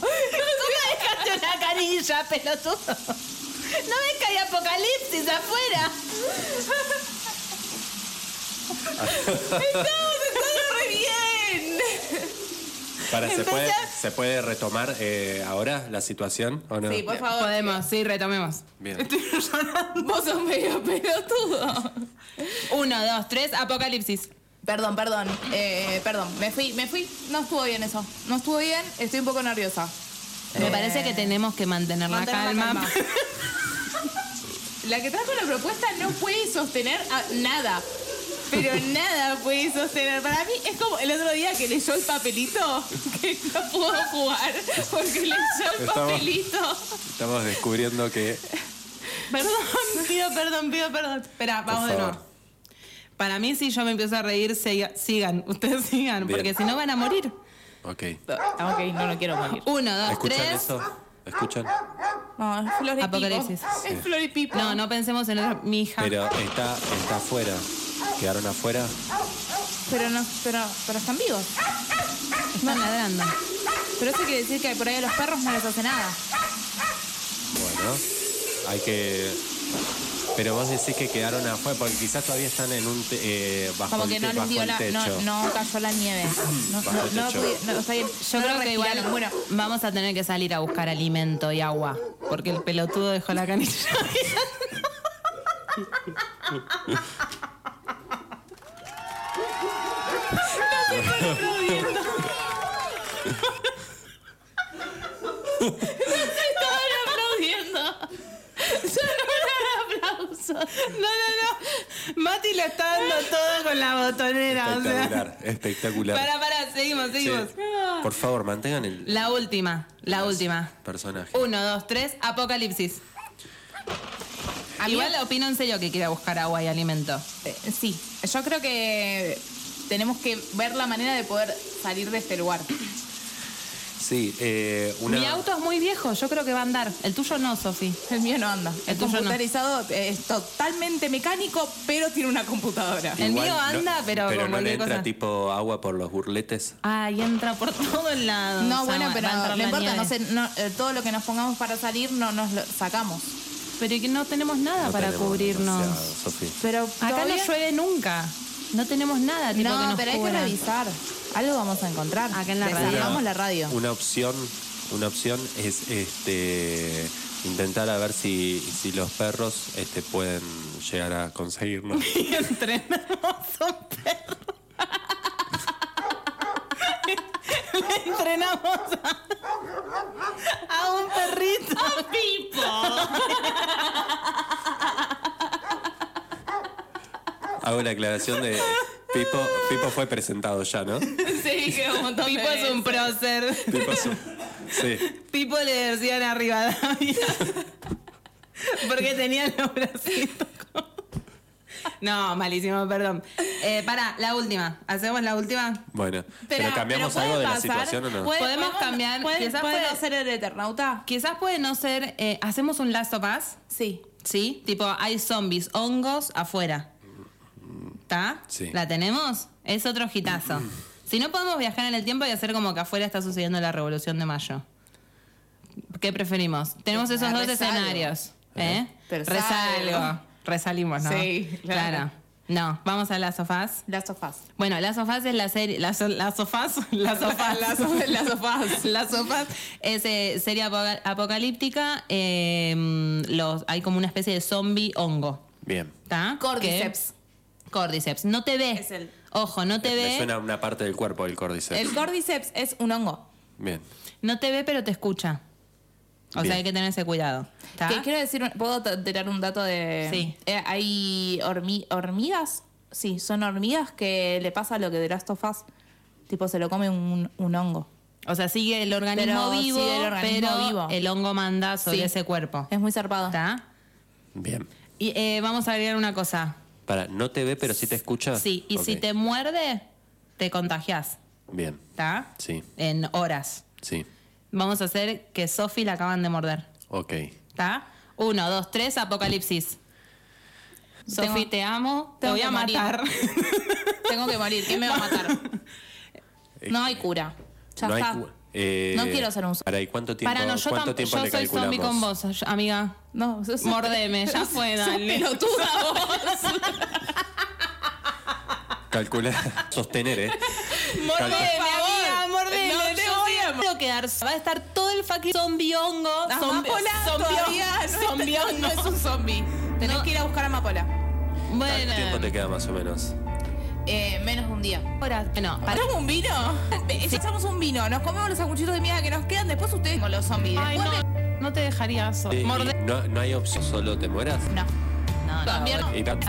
Tú me dejaste una canilla, pelotudo. No ves que hay apocalipsis afuera. Todo re bien. Para, ¿se, puede, ¿Se puede retomar eh, ahora la situación o no? Sí, por favor. Podemos, sí, retomemos. Bien. Vos sos medio pelotudo. Uno, dos, tres, apocalipsis. Perdón, perdón. Eh, perdón, me fui, me fui. No estuvo bien eso. No estuvo bien, estoy un poco nerviosa. Me Eh, parece que tenemos que mantener, mantener la calma. La que trajo la propuesta no puede sostener a- nada. Pero nada puede sostener. Para mí es como el otro día que leyó el papelito, que no pudo jugar porque leyó el Estamos- papelito. Estamos descubriendo que Perdón, pido perdón, pido perdón. Espera, vamos de favor. nuevo. Para mí, si yo me empiezo a reír, siga- sigan. Ustedes sigan, Bien. porque si no van a morir. Ok. Ah, ok, no, no quiero morir. Uno, dos, ¿Escuchan tres. eso? ¿Escuchan? No, es Apocalipsis. pipo. Es flor y pipo. No, no pensemos en otra. Mi hija. Pero está, está afuera. ¿Quedaron afuera? Pero no, pero, pero están vivos. Están ladrando. Pero eso quiere decir que por ahí a los perros no les hace nada. Bueno, hay que. Pero vos decís que quedaron afuera, porque quizás todavía están en un. te- eh, bajo Como el, que no les bajo dio el la, no, techo. no cayó la nieve. No, Bajo no, el no, techo. pudi- no, está bien. Yo No creo que igual. Bueno, vamos a tener que salir a buscar alimento y agua. Porque el pelotudo dejó la canilla. estaban aplaudiendo. Solo un aplauso. No, no, no. Mati le está dando todo con la botonera. O sea. Espectacular. Para, para, seguimos, Sí. seguimos. Por favor, mantengan el La última, la última. personaje. Uno, dos, tres, apocalipsis. Igual opino en serio que quiera buscar agua y alimento. Eh, Sí, yo creo que tenemos que ver la manera de poder salir de este lugar. Sí, eh, una. Mi auto es muy viejo, yo creo que va a andar. El tuyo no, Sofi. El mío no anda. El El tuyo no. computarizado es totalmente mecánico, pero tiene una computadora. El Igual mío no- anda, pero con no le entra cosa. tipo agua por los burletes. Ay, entra por todo el lado. No, O sea, bueno, va- pero no importa, no sé, no, eh, todo lo que nos pongamos para salir no nos lo sacamos. Pero que no tenemos nada No para tenemos cubrirnos. Pero Acá no llueve nunca. No tenemos nada tipo que No, nos pero hay que cubra. revisar. Algo vamos a encontrar. Acá en la radio. Desarmamos la radio. Una opción, una opción es este intentar a ver si, si los perros este, pueden llegar a conseguirnos. Y entrenamos un perro. Le entrenamos a, a un perrito. Hago la aclaración de Pipo, Pipo fue presentado ya, ¿no? Sí, que un montón Pipo es un prócer. Pipo es un- Sí. Pipo le decían arriba Davia. Porque tenía los bracitos como- No, malísimo, perdón. Eh, para, la última. ¿Hacemos la última? Bueno, pero, Pero- cambiamos pero algo de la situación o no. puede- Podemos cambiar, ¿Puede, quizás puede puede- no ser el Eternauta? Quizás puede no ser. eh, ¿Hacemos un Last of Us? Sí. ¿Sí? Tipo, hay zombies, hongos afuera. ¿Está? Sí. ¿La tenemos? Es otro hitazo. Si no podemos viajar en el tiempo y hacer como que afuera está sucediendo la revolución de mayo. ¿Qué preferimos? Tenemos esos dos Resalgo. escenarios. ¿Eh? Pero Resalgo. salgo. Resalimos, ¿no? Sí, claro. No, vamos a las sofás. Last of Us. Bueno, las sofás es la serie. Las las sofás. Las sofás. Las of- las sofás. Las sofás es eh, serie apoca- apocalíptica. eh, los, hay como una especie de zombie hongo. Bien. ¿Está? Cordyceps. Cordyceps. No te ve. Es el- Ojo, no te Me ve. suena una parte del cuerpo del córdice. El Cordyceps es un hongo. Bien. No te ve, pero te escucha. O Bien. sea, hay que tener ese cuidado. Que quiero decir, ¿puedo tirar un dato de. Sí. Eh, hay hormi- hormigas. Sí, son hormigas que le pasa lo que de Last of Us. Tipo, se lo come un, un hongo. O sea, sigue el organismo Pero vivo, sigue el organismo pero vivo. el hongo manda sobre Sí. ese cuerpo. Es muy zarpado. ¿Está? Bien. Y eh, vamos a agregar una cosa. Para, no te ve, pero sí te escucha. Sí, y si te muerde, te contagias. Bien. ¿Está? Sí, En horas. sí. Vamos a hacer que Sofi la acaban de morder. Ok. ¿Está? Uno, dos, tres, apocalipsis. Sofi, te amo. Te tengo voy que a morir. matar. Tengo que morir. ¿Quién me va a matar? No hay cura. Ya no hay cu- eh, No quiero ser un zombie. Para, ¿y cuánto tiempo, Para, no, yo, cuánto tiempo yo le soy zombie con vos, amiga. No, sos- Mordeme, ya fue, sos dale. pelotuda vos. Calcula, sostener, ¿eh? Mordeme, amiga, mordeme. No, te voy a. Quiero quedar. Va a estar todo el fucking zombiongo. Amapola todavía no, es- zombiongo. no es un zombie. Tenés No. que ir a buscar a Amapola. Bueno. ¿Cuánto tiempo te queda más o menos? Eh, menos de un día. Horas. Bueno, para- ¿Hacemos un vino? Echamos un vino, nos comemos los sanguchitos de miga que nos quedan, después ustedes con los zombies. Ay, Después no, de- no te dejaría so- Eh, no, no hay opción, solo te mueras. No, No, no, También Y tan-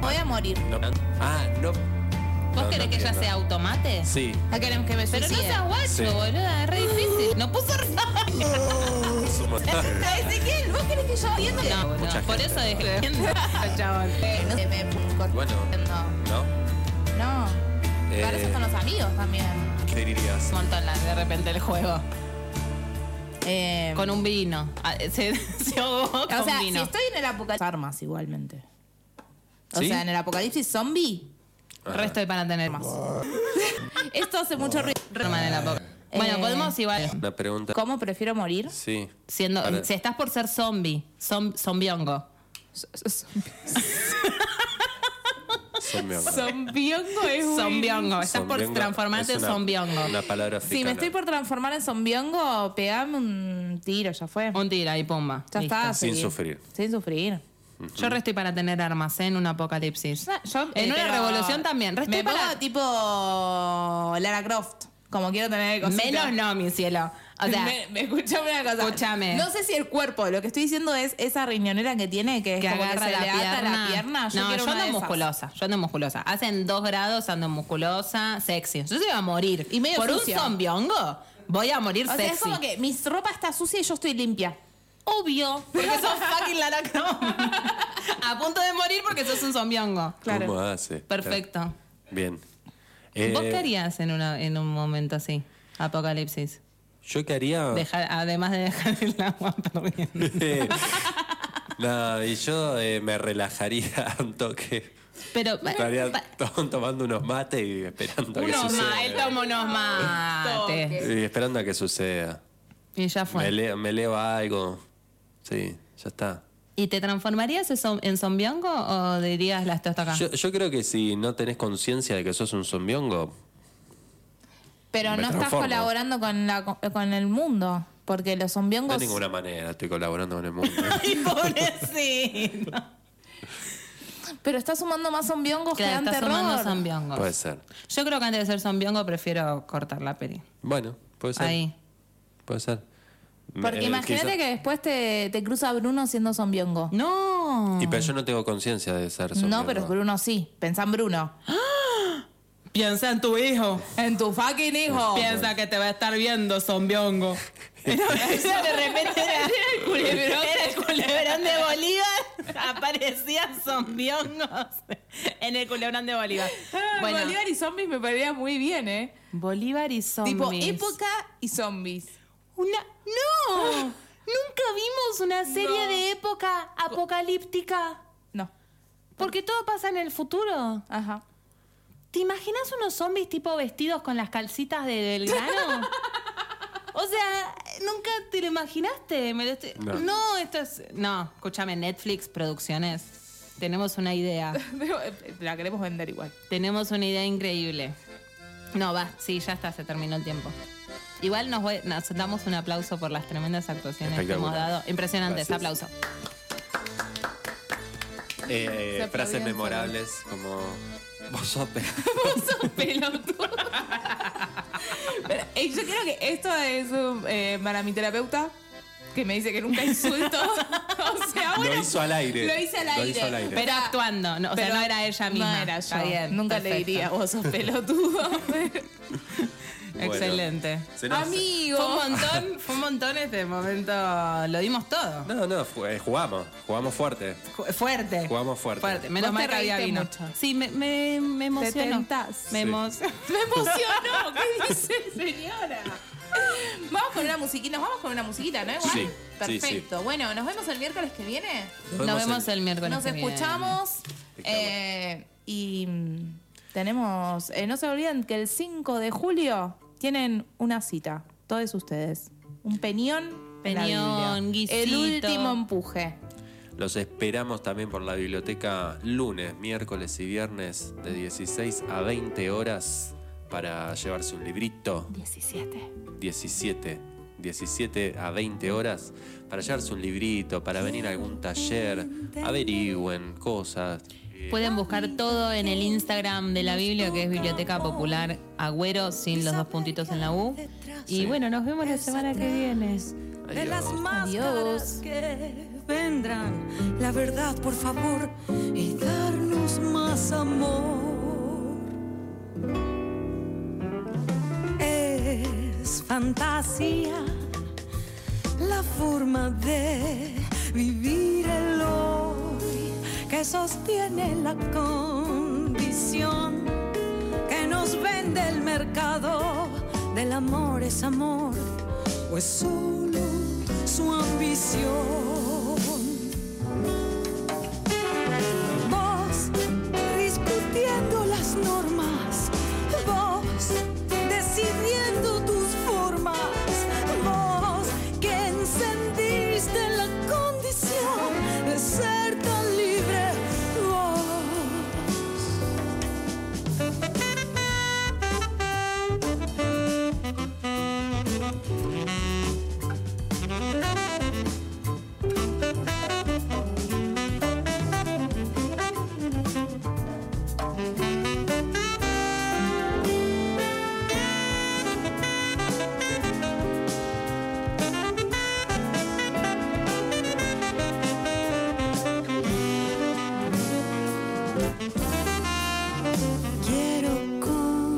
voy a morir. no- ah, no. ¿Vos No, querés no que ella sea automate? Sí. Ya queremos que me Pero no suicide. seas guacho, Sí. boluda, es re difícil. No puso. Ezequiel, ¿vos querés que yo viendo. No, por gente. eso dejé chabón. Eh, no sé, me Bueno, No. ¿no? No. Eh, Para eso son los amigos también. ¿Qué dirías? Un montón la- de repente el juego. Eh, Con un vino. Ah, Se, se ahogó con o sea, vino. si estoy en el apocalipsis. Armas igualmente. O ¿Sí? sea, en el apocalipsis zombie. Resto de para tener más. Esto hace mucho ruido. La boca. Bueno, Eh, podemos igual. Una pregunta. ¿Cómo prefiero morir? Sí. Siendo, si estás por ser zombie, zom, zombiongo. Zombiongo. Zombiongo es muy- Zombiongo. Estás por transformarte es en zombiongo. Una palabra africana. Si me estoy por transformar en zombiongo, pegame un tiro, ya fue. Un tira y pumba. Ya Listo. está. Sin sufrir. Sin sufrir. Yo resto para tener armas ¿eh? en un apocalipsis. No, yo, en una revolución también. Resto Me para- pongo tipo Lara Croft. Como quiero tener cositas. Menos no, mi cielo. O sea, me, me escuchame una cosa. Escúchame. No sé si el cuerpo, lo que estoy diciendo es esa riñonera que tiene, que, es que como agarra que se la le ata pierna. la pierna. Yo no, quiero yo ando musculosa. Yo ando musculosa. Hacen dos grados, ando musculosa, sexy. Yo se iba a morir. Y medio Por un zombiongo, voy a morir O sea, sexy. es como que mi ropa está sucia y yo estoy limpia. Obvio, porque sos fucking Lara a punto de morir porque sos un zombiongo. Claro. ¿Cómo hace? Perfecto. Bien. ¿Vos Eh, qué harías en, una, en un momento así? Apocalipsis. Yo qué haría. Además de dejar el agua perdiendo. no, y yo eh, me relajaría un toque. Pero, Estaría to- tomando unos mates y esperando a que unos suceda. más, él toma unos mates. Y esperando a que suceda. Y ya fue. Me, leo, me leo algo. Sí, ya está. ¿Y te transformarías en zom- en zombiongo o dirías la esto hasta acá? Yo, yo creo que si no tenés conciencia de que sos un zombiongo, Pero Me no estás transformo. colaborando con, la, con el mundo. Porque los zombiongos. de ninguna manera estoy colaborando con el mundo. Ay, pobrecito. Pero estás sumando más zombiongos que Claro, estás terror. sumando zombiongos. Puede ser. Yo creo que antes de ser zombiongo prefiero cortar la peli. Bueno, puede ser. Ahí. Puede ser. Porque Eh, imagínate quizá- que después te, te cruza Bruno siendo zombiongo. No. Y pero yo no tengo conciencia de ser zombiongo. No, pero Bruno sí. Pensá en Bruno. Piensa en tu hijo. En tu fucking hijo. Piensa que te va a estar viendo, zombiongo. de repente era el culebrón, era el culebrón de Bolívar. Aparecían zombiongos en el culebrón de Bolívar. Bueno, Bolívar y zombies me parecía muy bien, ¿eh? Bolívar y zombies. Tipo época y zombies. Una... ¡No! Nunca vimos una serie No. de época apocalíptica. No. Porque todo pasa en el futuro. Ajá. ¿Te imaginas unos zombies tipo vestidos con las calcitas de Belgrano? o sea, ¿nunca te lo imaginaste? Me lo estoy- No. no. esto es... No, escúchame, Netflix Producciones. Tenemos una idea. La queremos vender igual. Tenemos una idea increíble. No, va, sí, ya está, se terminó el tiempo. Igual nos, voy- nos damos un aplauso por las tremendas actuaciones que hemos dado. Impresionantes, aplauso. Eh, Se frases memorables como. Vos sos pe- Pelotudo. Pero, eh, yo creo que esto es um, eh, para mi terapeuta, que me dice que nunca insulto. o sea, bueno, Lo hizo al aire. Lo hice al Lo aire. hizo al aire. Pero actuando, no, o sea, Pero no era ella misma. No era yo. Está bien, Nunca le perfecto. diría, vos sos pelotudo. Bueno, Excelente. se nos- Amigo. Fue un montón, fue un montón este momento. Lo dimos todo. No, no, fu- eh, jugamos. Jugamos fuerte. Ju- Fuerte. Jugamos fuerte. Menos Vos te mal que había reíste vino. mucho. Sí, me, me, me emocionó. tentás. Me Sí. emocionó. Me emocionó. ¿Qué dice, señora? Vamos con una musiquita, nos vamos con una musiquita, ¿no? Igual. Sí, sí, Perfecto. Bueno, nos vemos el miércoles que viene. Nos vemos el miércoles. Nos que viene. escuchamos. eh, y mm, tenemos. eh, no se olviden que el 5 de julio tienen una cita. Todos ustedes. Un peñón. Peñón. El último empuje. Los esperamos también por la biblioteca lunes, miércoles y viernes de 16 a 20 horas para llevarse un librito. 17. 17, 17 a 20 horas para llevarse un librito, para venir a algún taller, averigüen cosas. Eh, Pueden buscar todo en el Instagram de la Biblia, que es Biblioteca Popular Agüero, sin los dos puntitos en la U. Y bueno, nos vemos la semana que viene. de las Adiós. máscaras que vendrán. La verdad, por favor, y darnos más amor. Es fantasía la forma de vivir el hoy que sostiene la condición que nos vende el mercado del amor es amor o es solo su ambición. Vos discutiendo las normas, vos